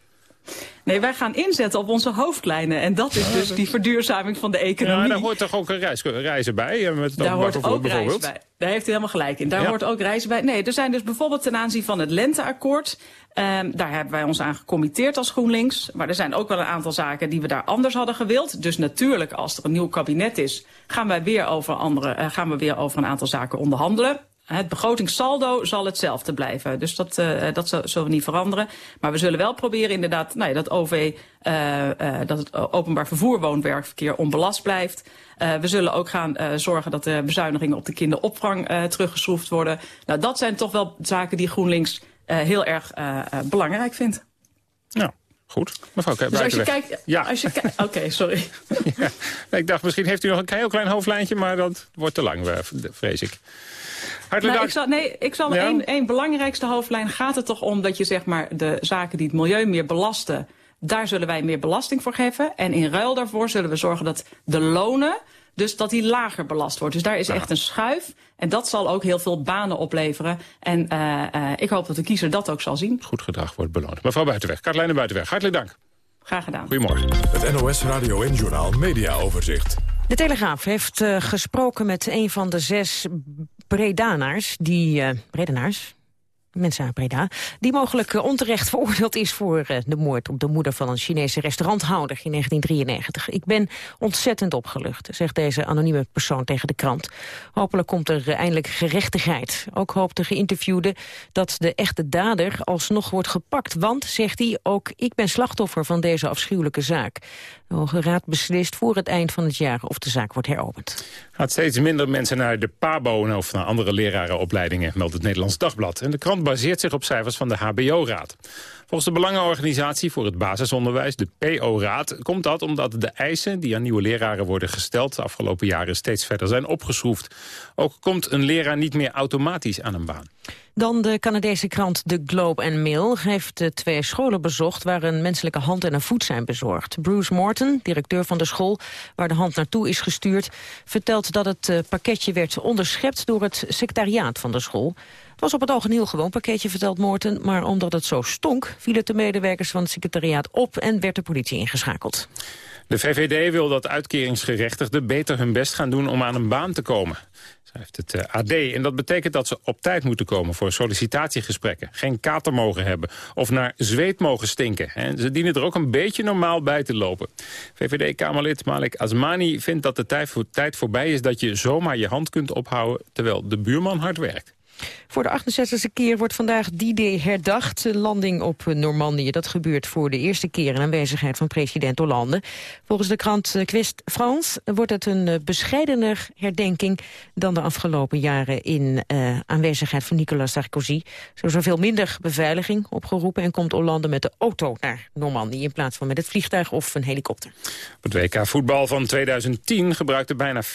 Nee, wij gaan inzetten op onze hoofdlijnen. En dat is dus die verduurzaming van de economie. Ja, daar hoort toch ook een reis, reizen bij? Met het daar hoort ook reizen bij. Daar heeft u helemaal gelijk in. Daar ja. hoort ook reizen bij. Nee, er zijn dus bijvoorbeeld ten aanzien van het lenteakkoord... Um, daar hebben wij ons aan gecommitteerd als GroenLinks. Maar er zijn ook wel een aantal zaken die we daar anders hadden gewild. Dus natuurlijk, als er een nieuw kabinet is... gaan, wij weer over andere, uh, gaan we weer over een aantal zaken onderhandelen. Het begrotingssaldo zal hetzelfde blijven. Dus dat, uh, dat zullen we niet veranderen. Maar we zullen wel proberen inderdaad nou ja, dat OV, uh, uh, dat het openbaar vervoer woon-werkverkeer onbelast blijft. we zullen ook gaan zorgen dat de bezuinigingen op de kinderopvang teruggeschroefd worden. Nou, dat zijn toch wel zaken die GroenLinks heel erg belangrijk vindt. Nou, Goed, mevrouw dus als je kijkt, ja. Als je Oké, okay, sorry. ja, ik dacht, misschien heeft u nog een heel klein hoofdlijntje... maar dat wordt te lang, vrees ik. Hartelijk nou, Ik zal, nee, ik zal ja? één, één belangrijkste hoofdlijn. Gaat het toch om dat je zeg maar, de zaken die het milieu meer belasten... daar zullen wij meer belasting voor geven. En in ruil daarvoor zullen we zorgen dat de lonen... Dus dat die lager belast wordt. Dus daar is echt een schuif. En dat zal ook heel veel banen opleveren. En uh, uh, ik hoop dat de kiezer dat ook zal zien. Goed gedrag wordt beloond. Mevrouw Buitenweg, Katelijne Buitenweg, hartelijk dank. Graag gedaan. Goedemorgen. Het NOS Radio en Journaal Media Overzicht. De Telegraaf heeft uh, gesproken met een van de zes Bredanaars, die, uh, Bredenaars, mensen uit Breda... die mogelijk uh, onterecht veroordeeld is voor uh, de moord op de moeder van een Chinese restauranthouder in 1993. Ik ben ontzettend opgelucht, zegt deze anonieme persoon tegen de krant. Hopelijk komt er uh, eindelijk gerechtigheid. Ook hoopt de geïnterviewde dat de echte dader alsnog wordt gepakt. Want, zegt hij, ook ik ben slachtoffer van deze afschuwelijke zaak. De Hoge Raad beslist voor het eind van het jaar of de zaak wordt heropend. Gaat steeds minder mensen naar de PABO of naar andere lerarenopleidingen, meldt het Nederlands Dagblad. En de krant baseert zich op cijfers van de HBO-raad. Volgens de Belangenorganisatie voor het basisonderwijs, de PO-raad... komt dat omdat de eisen die aan nieuwe leraren worden gesteld... de afgelopen jaren steeds verder zijn opgeschroefd. Ook komt een leraar niet meer automatisch aan een baan. Dan de Canadese krant The Globe and Mail heeft twee scholen bezocht... waar een menselijke hand en een voet zijn bezorgd. Bruce Morton, directeur van de school waar de hand naartoe is gestuurd... vertelt dat het eh, pakketje werd onderschept door het secretariaat van de school. Het was op het oog een heel gewoon pakketje, vertelt Morton... maar omdat het zo stonk, vielen de medewerkers van het secretariaat op... en werd de politie ingeschakeld. De VVD wil dat uitkeringsgerechtigden beter hun best gaan doen om aan een baan te komen. Schrijft het eh, AD. En dat betekent dat ze op tijd moeten komen voor sollicitatiegesprekken. Geen kater mogen hebben of naar zweet mogen stinken. En ze dienen er ook een beetje normaal bij te lopen. VVD-Kamerlid Malik Asmani vindt dat de tijd voorbij is... dat je zomaar je hand kunt ophouden terwijl de buurman hard werkt. Voor de 68e keer wordt vandaag D-Day herdacht. De landing op Normandië. Dat gebeurt voor de eerste keer in aanwezigheid van president Hollande. Volgens de krant Quest France wordt het een eh, bescheidener herdenking... dan de afgelopen jaren in uh, aanwezigheid van Nicolas Sarkozy. Zo is er veel minder beveiliging opgeroepen... en komt Hollande met de auto naar Normandië... in plaats van met het vliegtuig of een helikopter. Op het WK voetbal van 2010 gebruikte bijna 40%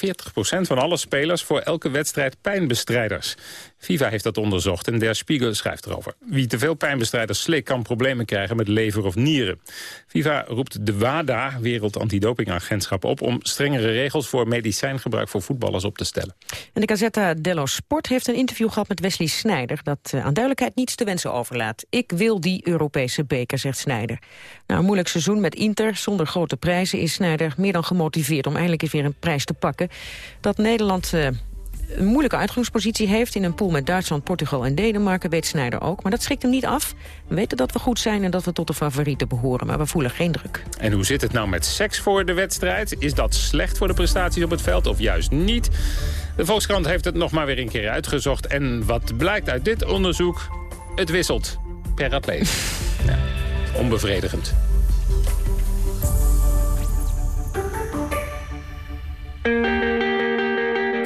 van alle spelers... voor elke wedstrijd pijnbestrijders. FIFA heeft dat onderzocht en Der Spiegel schrijft erover. Wie te veel pijnbestrijders slikt kan problemen krijgen met lever of nieren. FIFA roept de WADA, Wereld Antidopingagentschap, op... om strengere regels voor medicijngebruik voor voetballers op te stellen. En de Gazzetta dello Sport heeft een interview gehad met Wesley Snijder... dat uh, aan duidelijkheid niets te wensen overlaat. Ik wil die Europese beker, zegt Snijder. Na een moeilijk seizoen met Inter, zonder grote prijzen... is Snijder meer dan gemotiveerd om eindelijk eens weer een prijs te pakken. Dat Nederland... Uh, een moeilijke uitgangspositie heeft... in een pool met Duitsland, Portugal en Denemarken, weet Snijder ook. Maar dat schrikt hem niet af. We weten dat we goed zijn en dat we tot de favorieten behoren. Maar we voelen geen druk. En hoe zit het nou met seks voor de wedstrijd? Is dat slecht voor de prestaties op het veld of juist niet? De Volkskrant heeft het nog maar weer een keer uitgezocht. En wat blijkt uit dit onderzoek? Het wisselt per atleet. ja, onbevredigend.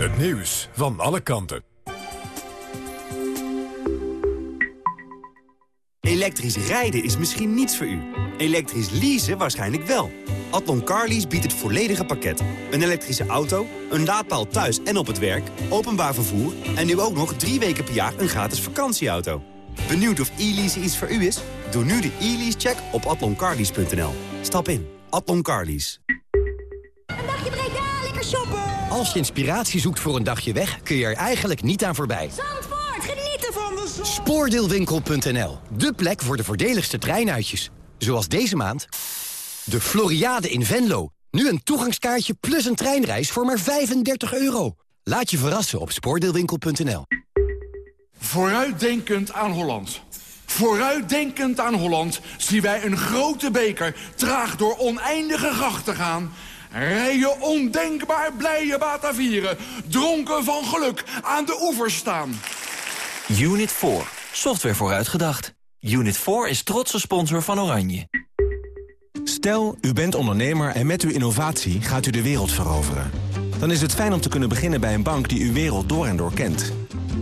Het nieuws van alle kanten. Elektrisch rijden is misschien niets voor u. Elektrisch leasen waarschijnlijk wel. Atlon Carlease biedt het volledige pakket. Een elektrische auto, een laadpaal thuis en op het werk, openbaar vervoer... en nu ook nog drie weken per jaar een gratis vakantieauto. Benieuwd of e-lease iets voor u is? Doe nu de e-lease-check op atloncarlease.nl. Stap in. Atlon Carlease. Als je inspiratie zoekt voor een dagje weg, kun je er eigenlijk niet aan voorbij. Zandvoort, genieten van de zon. Spoordeelwinkel.nl, de plek voor de voordeligste treinuitjes. Zoals deze maand de Floriade in Venlo. Nu een toegangskaartje plus een treinreis voor maar 35 euro. Laat je verrassen op spoordeelwinkel.nl. Vooruitdenkend aan Holland. Vooruitdenkend aan Holland zien wij een grote beker traag door oneindige grachten gaan. Rijen ondenkbaar blije Batavieren, dronken van geluk, aan de oevers staan. Unit 4. Software vooruitgedacht. Unit 4 is trotse sponsor van Oranje. Stel, u bent ondernemer en met uw innovatie gaat u de wereld veroveren. Dan is het fijn om te kunnen beginnen bij een bank die uw wereld door en door kent.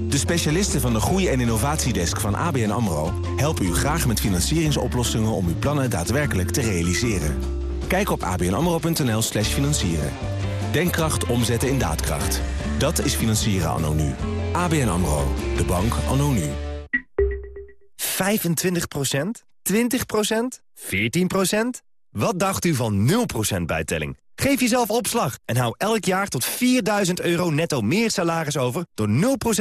De specialisten van de Groei- en Innovatiedesk van ABN AMRO... helpen u graag met financieringsoplossingen om uw plannen daadwerkelijk te realiseren. Kijk op abnamro.nl slash financieren. Denkkracht omzetten in daadkracht. Dat is financieren anno nu. ABN AMRO. De bank anno nu. 25% 20% 14% Wat dacht u van 0% bijtelling? Geef jezelf opslag en hou elk jaar tot 4000 euro netto meer salaris over... door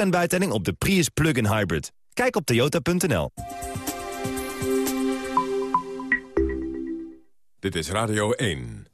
0% bijtelling op de Prius Plug-in Hybrid. Kijk op toyota.nl. Dit is Radio 1.